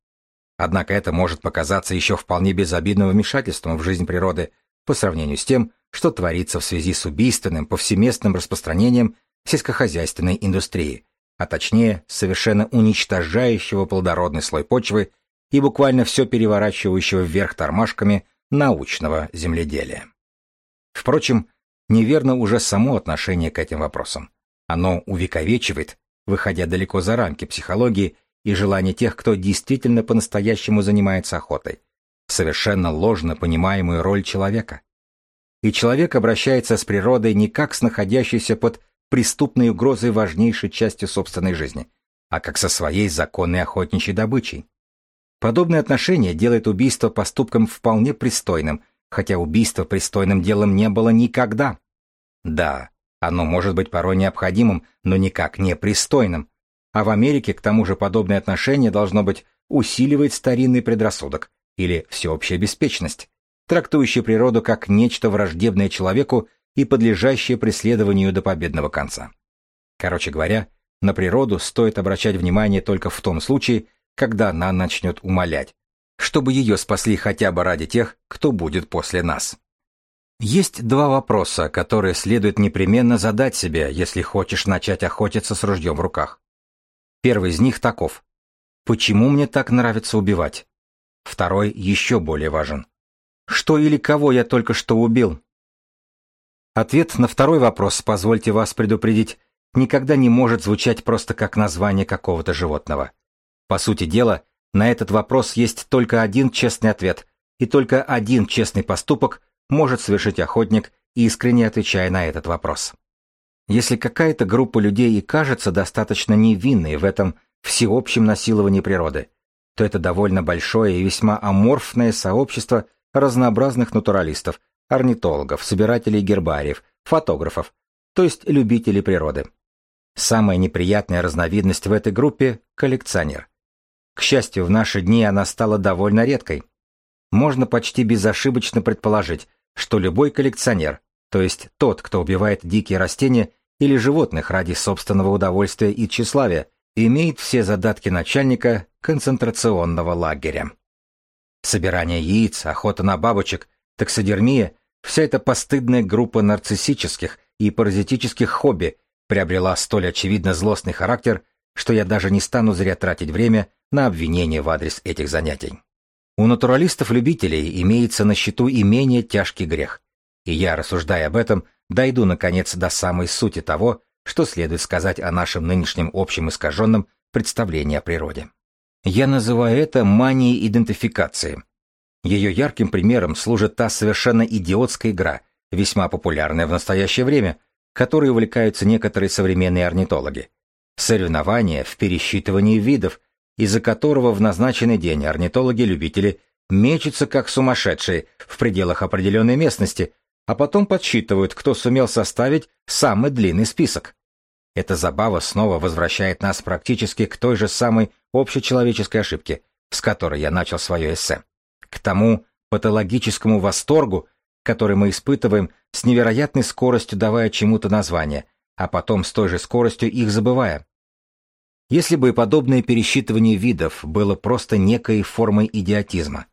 Однако это может показаться еще вполне безобидным вмешательством в жизнь природы по сравнению с тем, что творится в связи с убийственным повсеместным распространением сельскохозяйственной индустрии, а точнее совершенно уничтожающего плодородный слой почвы и буквально все переворачивающего вверх тормашками научного земледелия. Впрочем, неверно уже само отношение к этим вопросам. Оно увековечивает, выходя далеко за рамки психологии и желания тех, кто действительно по-настоящему занимается охотой, совершенно ложно понимаемую роль человека. И человек обращается с природой не как с находящейся под преступной угрозой важнейшей частью собственной жизни, а как со своей законной охотничьей добычей. Подобное отношение делает убийство поступком вполне пристойным, хотя убийство пристойным делом не было никогда. Да, оно может быть порой необходимым, но никак не пристойным. А в Америке, к тому же, подобное отношение должно быть усиливает старинный предрассудок или всеобщая беспечность, трактующая природу как нечто враждебное человеку и подлежащее преследованию до победного конца. Короче говоря, на природу стоит обращать внимание только в том случае, когда она начнет умолять, чтобы ее спасли хотя бы ради тех, кто будет после нас. Есть два вопроса, которые следует непременно задать себе, если хочешь начать охотиться с ружьем в руках. Первый из них таков. Почему мне так нравится убивать? Второй еще более важен. Что или кого я только что убил? Ответ на второй вопрос, позвольте вас предупредить, никогда не может звучать просто как название какого-то животного. По сути дела, на этот вопрос есть только один честный ответ, и только один честный поступок может совершить охотник, искренне отвечая на этот вопрос. Если какая-то группа людей и кажется достаточно невинной в этом всеобщем насиловании природы, то это довольно большое и весьма аморфное сообщество разнообразных натуралистов, орнитологов, собирателей гербариев, фотографов, то есть любителей природы. Самая неприятная разновидность в этой группе – коллекционер. К счастью, в наши дни она стала довольно редкой. Можно почти безошибочно предположить, что любой коллекционер, то есть тот, кто убивает дикие растения или животных ради собственного удовольствия и тщеславия, имеет все задатки начальника концентрационного лагеря. Собирание яиц, охота на бабочек, таксодермия – вся эта постыдная группа нарциссических и паразитических хобби приобрела столь очевидно злостный характер, что я даже не стану зря тратить время на обвинение в адрес этих занятий. У натуралистов-любителей имеется на счету и менее тяжкий грех, и я, рассуждая об этом, дойду, наконец, до самой сути того, что следует сказать о нашем нынешнем общем искаженном представлении о природе. Я называю это манией идентификации. Ее ярким примером служит та совершенно идиотская игра, весьма популярная в настоящее время, которой увлекаются некоторые современные орнитологи. Соревнования в пересчитывании видов, из-за которого в назначенный день орнитологи-любители мечутся как сумасшедшие в пределах определенной местности, а потом подсчитывают, кто сумел составить самый длинный список. Эта забава снова возвращает нас практически к той же самой общечеловеческой ошибке, с которой я начал свое эссе. К тому патологическому восторгу, который мы испытываем с невероятной скоростью давая чему-то название, а потом с той же скоростью их забывая. Если бы подобное пересчитывание видов было просто некой формой идиотизма,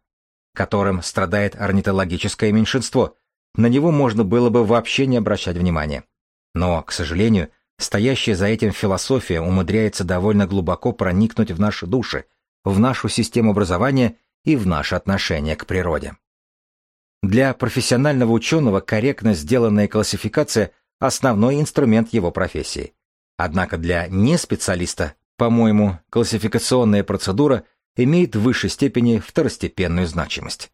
которым страдает орнитологическое меньшинство, на него можно было бы вообще не обращать внимания. Но, к сожалению, стоящая за этим философия умудряется довольно глубоко проникнуть в наши души, в нашу систему образования и в наше отношение к природе. Для профессионального ученого корректно сделанная классификация – основной инструмент его профессии. Однако для неспециалиста, по-моему, классификационная процедура имеет в высшей степени второстепенную значимость.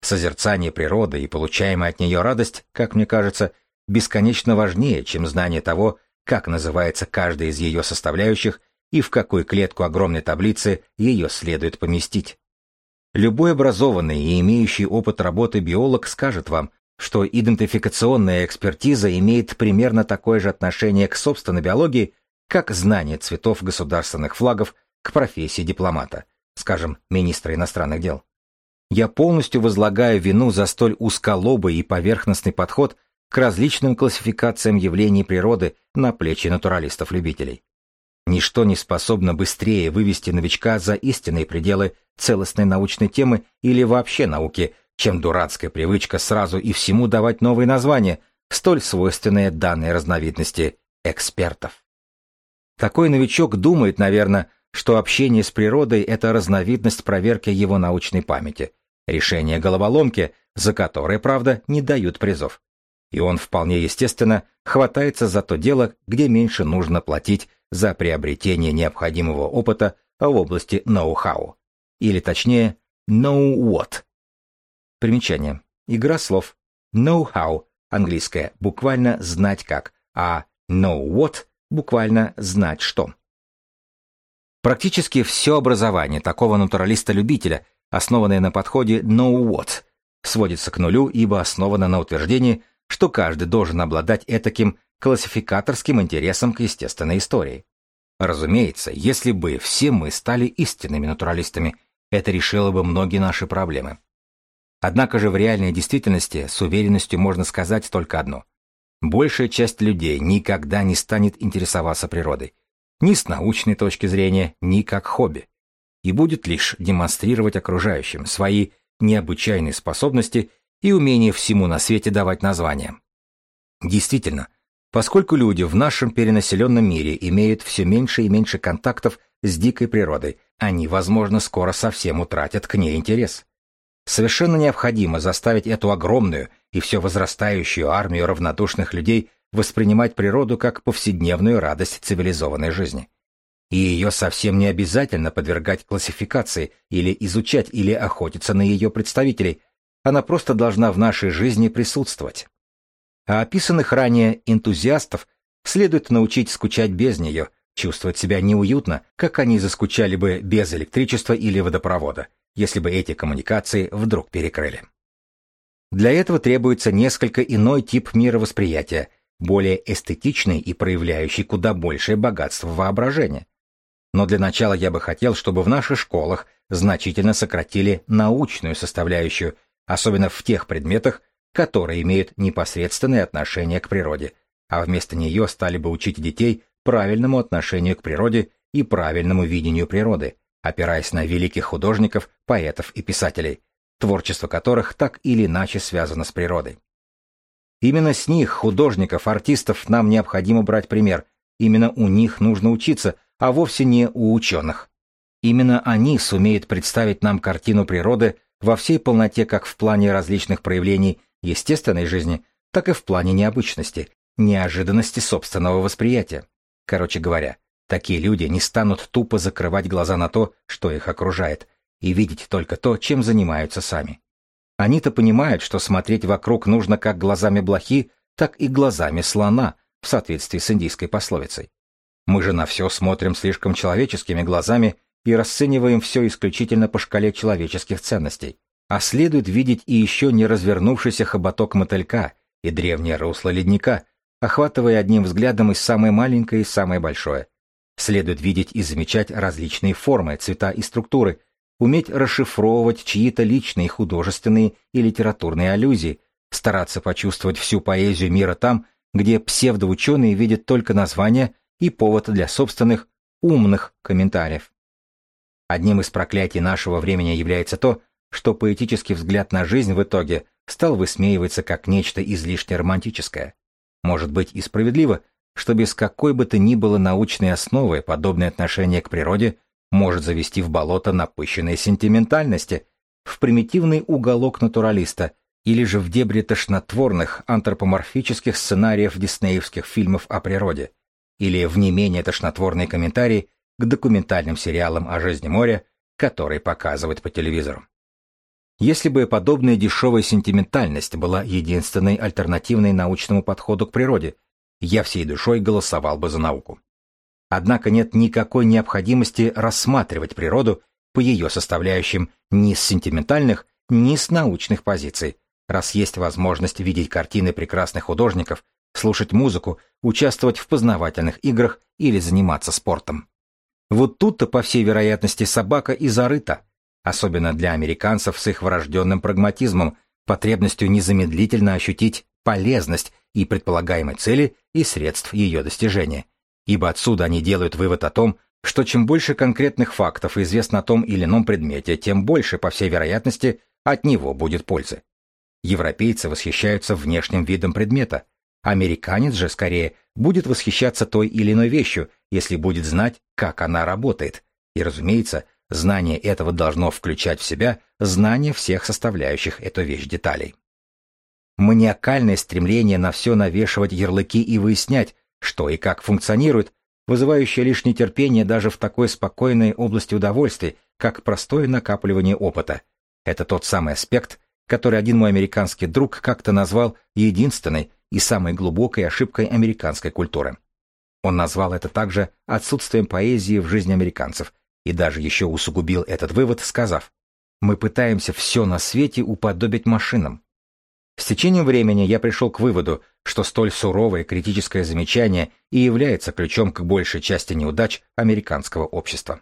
Созерцание природы и получаемая от нее радость, как мне кажется, бесконечно важнее, чем знание того, как называется каждая из ее составляющих и в какую клетку огромной таблицы ее следует поместить. Любой образованный и имеющий опыт работы биолог скажет вам, что идентификационная экспертиза имеет примерно такое же отношение к собственной биологии, как знание цветов государственных флагов к профессии дипломата, скажем, министра иностранных дел. Я полностью возлагаю вину за столь узколобый и поверхностный подход к различным классификациям явлений природы на плечи натуралистов-любителей. Ничто не способно быстрее вывести новичка за истинные пределы целостной научной темы или вообще науки, чем дурацкая привычка сразу и всему давать новые названия, столь свойственные данной разновидности экспертов. Такой новичок думает, наверное, что общение с природой – это разновидность проверки его научной памяти, решение головоломки, за которое, правда, не дают призов. И он вполне естественно хватается за то дело, где меньше нужно платить за приобретение необходимого опыта в области ноу-хау, или точнее know what. Примечание. Игра слов. Know-how, английское, буквально знать как, а know what буквально знать что. Практически все образование такого натуралиста-любителя, основанное на подходе know what, сводится к нулю, ибо основано на утверждении, что каждый должен обладать этаким классификаторским интересом к естественной истории. Разумеется, если бы все мы стали истинными натуралистами, это решило бы многие наши проблемы. Однако же в реальной действительности с уверенностью можно сказать только одно. Большая часть людей никогда не станет интересоваться природой, ни с научной точки зрения, ни как хобби, и будет лишь демонстрировать окружающим свои необычайные способности и умение всему на свете давать названия. Действительно, поскольку люди в нашем перенаселенном мире имеют все меньше и меньше контактов с дикой природой, они, возможно, скоро совсем утратят к ней интерес. Совершенно необходимо заставить эту огромную и все возрастающую армию равнодушных людей воспринимать природу как повседневную радость цивилизованной жизни. И ее совсем не обязательно подвергать классификации или изучать или охотиться на ее представителей, она просто должна в нашей жизни присутствовать. А описанных ранее энтузиастов следует научить скучать без нее, чувствовать себя неуютно, как они заскучали бы без электричества или водопровода, если бы эти коммуникации вдруг перекрыли. Для этого требуется несколько иной тип мировосприятия, более эстетичный и проявляющий куда большее богатство воображения. Но для начала я бы хотел, чтобы в наших школах значительно сократили научную составляющую, особенно в тех предметах, которые имеют непосредственное отношение к природе, а вместо нее стали бы учить детей правильному отношению к природе и правильному видению природы, опираясь на великих художников, поэтов и писателей, творчество которых так или иначе связано с природой. Именно с них, художников, артистов, нам необходимо брать пример. Именно у них нужно учиться, а вовсе не у ученых. Именно они сумеют представить нам картину природы во всей полноте как в плане различных проявлений естественной жизни, так и в плане необычности, неожиданности собственного восприятия. Короче говоря, такие люди не станут тупо закрывать глаза на то, что их окружает, и видеть только то, чем занимаются сами. Они-то понимают, что смотреть вокруг нужно как глазами блохи, так и глазами слона, в соответствии с индийской пословицей. Мы же на все смотрим слишком человеческими глазами и расцениваем все исключительно по шкале человеческих ценностей. А следует видеть и еще не развернувшийся хоботок мотылька и древнее русло ледника, охватывая одним взглядом и самое маленькое, и самое большое. Следует видеть и замечать различные формы, цвета и структуры, уметь расшифровывать чьи-то личные художественные и литературные аллюзии, стараться почувствовать всю поэзию мира там, где псевдоученые видят только название и повод для собственных умных комментариев. Одним из проклятий нашего времени является то, что поэтический взгляд на жизнь в итоге стал высмеиваться как нечто излишне романтическое. Может быть и справедливо, что без какой бы то ни было научной основы подобное отношение к природе может завести в болото напыщенной сентиментальности, в примитивный уголок натуралиста или же в дебри тошнотворных антропоморфических сценариев диснеевских фильмов о природе, или в не менее тошнотворные комментарии к документальным сериалам о жизни моря, которые показывают по телевизору. Если бы подобная дешевая сентиментальность была единственной альтернативной научному подходу к природе, я всей душой голосовал бы за науку. Однако нет никакой необходимости рассматривать природу по ее составляющим ни с сентиментальных, ни с научных позиций, раз есть возможность видеть картины прекрасных художников, слушать музыку, участвовать в познавательных играх или заниматься спортом. Вот тут-то, по всей вероятности, собака и зарыта, особенно для американцев с их врожденным прагматизмом, потребностью незамедлительно ощутить полезность и предполагаемой цели и средств ее достижения. Ибо отсюда они делают вывод о том, что чем больше конкретных фактов известно о том или ином предмете, тем больше, по всей вероятности, от него будет пользы. Европейцы восхищаются внешним видом предмета, американец же, скорее, будет восхищаться той или иной вещью, если будет знать, как она работает. И, разумеется, Знание этого должно включать в себя знание всех составляющих эту вещь деталей. Маниакальное стремление на все навешивать ярлыки и выяснять, что и как функционирует, вызывающая лишь нетерпение даже в такой спокойной области удовольствий, как простое накапливание опыта. Это тот самый аспект, который один мой американский друг как-то назвал единственной и самой глубокой ошибкой американской культуры. Он назвал это также отсутствием поэзии в жизни американцев и даже еще усугубил этот вывод, сказав, «Мы пытаемся все на свете уподобить машинам». С течением времени я пришел к выводу, что столь суровое критическое замечание и является ключом к большей части неудач американского общества.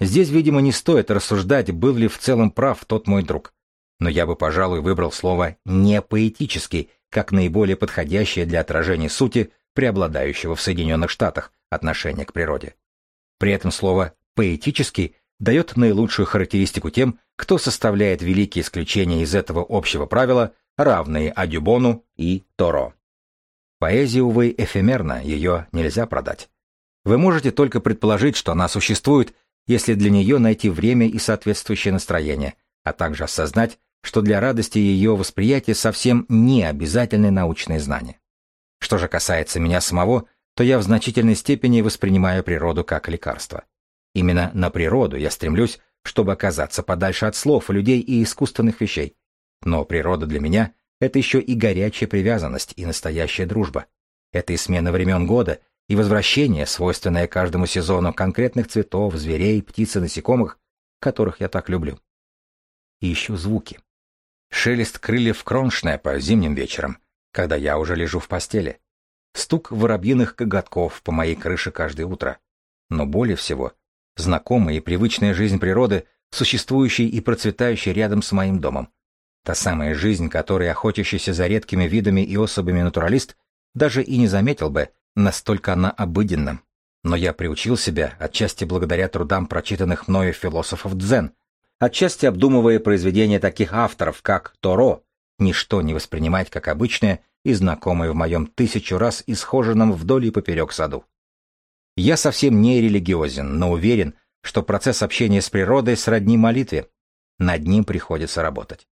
Здесь, видимо, не стоит рассуждать, был ли в целом прав тот мой друг. Но я бы, пожалуй, выбрал слово «непоэтический» как наиболее подходящее для отражения сути преобладающего в Соединенных Штатах отношения к природе. При этом слово «поэтический» дает наилучшую характеристику тем, кто составляет великие исключения из этого общего правила равные Адюбону и Торо. Поэзия, увы, эфемерна, ее нельзя продать. Вы можете только предположить, что она существует, если для нее найти время и соответствующее настроение, а также осознать, что для радости ее восприятия совсем не обязательны научные знания. Что же касается меня самого, то я в значительной степени воспринимаю природу как лекарство. Именно на природу я стремлюсь, чтобы оказаться подальше от слов, людей и искусственных вещей, но природа для меня — это еще и горячая привязанность и настоящая дружба. Это и смена времен года, и возвращение, свойственное каждому сезону конкретных цветов, зверей, птиц и насекомых, которых я так люблю. И еще звуки. Шелест крыльев кроншнепа зимним вечером, когда я уже лежу в постели. Стук воробьиных коготков по моей крыше каждое утро. Но более всего, знакомая и привычная жизнь природы, существующая и процветающая рядом с моим домом. Та самая жизнь, которой охотящийся за редкими видами и особами натуралист даже и не заметил бы, настолько она обыденна. Но я приучил себя, отчасти благодаря трудам прочитанных мною философов дзен, отчасти обдумывая произведения таких авторов, как Торо, ничто не воспринимать как обычное и знакомое в моем тысячу раз исхоженном вдоль и поперек саду. Я совсем не религиозен, но уверен, что процесс общения с природой сродни молитве. Над ним приходится работать.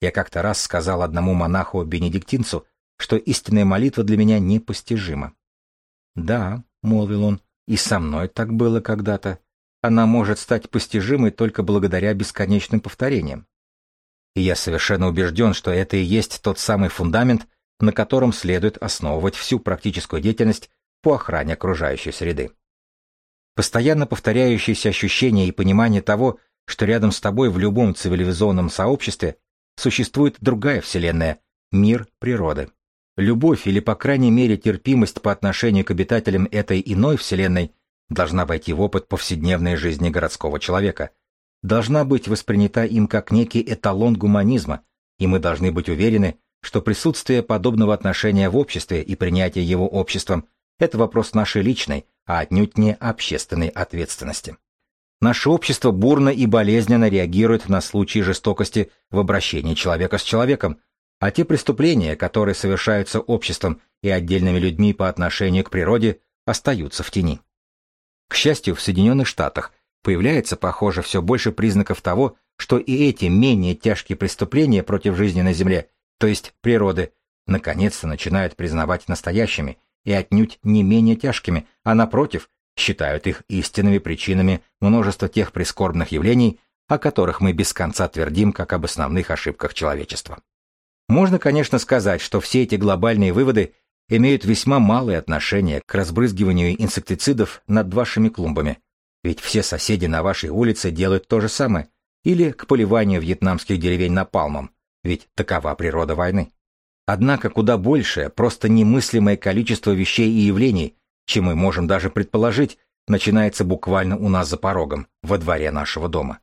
Я как-то раз сказал одному монаху-бенедиктинцу, что истинная молитва для меня непостижима. «Да», — молвил он, — «и со мной так было когда-то. Она может стать постижимой только благодаря бесконечным повторениям». И я совершенно убежден, что это и есть тот самый фундамент, на котором следует основывать всю практическую деятельность по охране окружающей среды. Постоянно повторяющиеся ощущения и понимание того, что рядом с тобой в любом цивилизованном сообществе существует другая вселенная — мир природы. Любовь или, по крайней мере, терпимость по отношению к обитателям этой иной вселенной должна войти в опыт повседневной жизни городского человека, должна быть воспринята им как некий эталон гуманизма, и мы должны быть уверены, что присутствие подобного отношения в обществе и принятие его обществом – это вопрос нашей личной, а отнюдь не общественной ответственности. Наше общество бурно и болезненно реагирует на случаи жестокости в обращении человека с человеком, а те преступления, которые совершаются обществом и отдельными людьми по отношению к природе, остаются в тени. К счастью, в Соединенных Штатах появляется, похоже, все больше признаков того, что и эти менее тяжкие преступления против жизни на Земле, то есть природы, наконец-то начинают признавать настоящими и отнюдь не менее тяжкими, а напротив, считают их истинными причинами множества тех прискорбных явлений, о которых мы без конца твердим как об основных ошибках человечества. Можно, конечно, сказать, что все эти глобальные выводы имеют весьма малое отношение к разбрызгиванию инсектицидов над вашими клумбами, ведь все соседи на вашей улице делают то же самое, или к поливанию вьетнамских деревень напалмом, ведь такова природа войны. Однако куда большее, просто немыслимое количество вещей и явлений, чем мы можем даже предположить, начинается буквально у нас за порогом, во дворе нашего дома.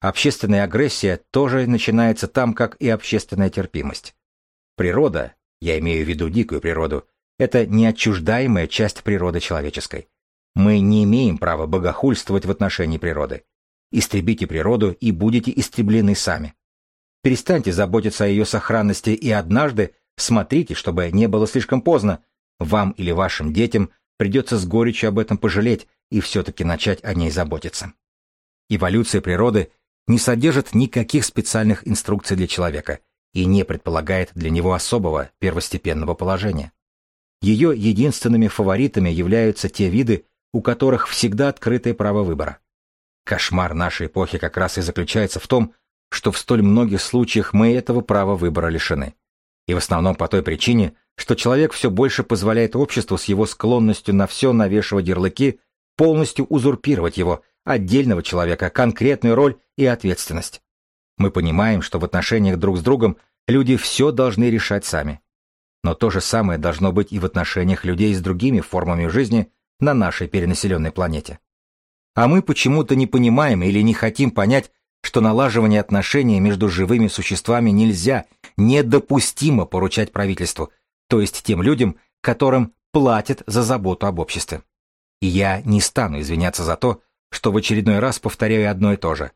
Общественная агрессия тоже начинается там, как и общественная терпимость. Природа, я имею в виду дикую природу, это неотчуждаемая часть природы человеческой. Мы не имеем права богохульствовать в отношении природы. Истребите природу и будете истреблены сами. Перестаньте заботиться о ее сохранности и однажды смотрите, чтобы не было слишком поздно. Вам или вашим детям придется с горечью об этом пожалеть и все-таки начать о ней заботиться. Эволюция природы не содержит никаких специальных инструкций для человека и не предполагает для него особого первостепенного положения. Ее единственными фаворитами являются те виды, у которых всегда открытое право выбора. Кошмар нашей эпохи как раз и заключается в том, что в столь многих случаях мы этого права выбора лишены. И в основном по той причине, что человек все больше позволяет обществу с его склонностью на все навешивать ярлыки полностью узурпировать его, отдельного человека, конкретную роль и ответственность. Мы понимаем, что в отношениях друг с другом люди все должны решать сами. Но то же самое должно быть и в отношениях людей с другими формами жизни на нашей перенаселенной планете. А мы почему-то не понимаем или не хотим понять, что налаживание отношений между живыми существами нельзя, недопустимо поручать правительству, то есть тем людям, которым платят за заботу об обществе. И я не стану извиняться за то, что в очередной раз повторяю одно и то же.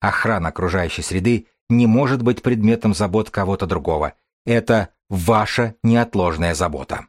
Охрана окружающей среды не может быть предметом забот кого-то другого. Это ваша неотложная забота.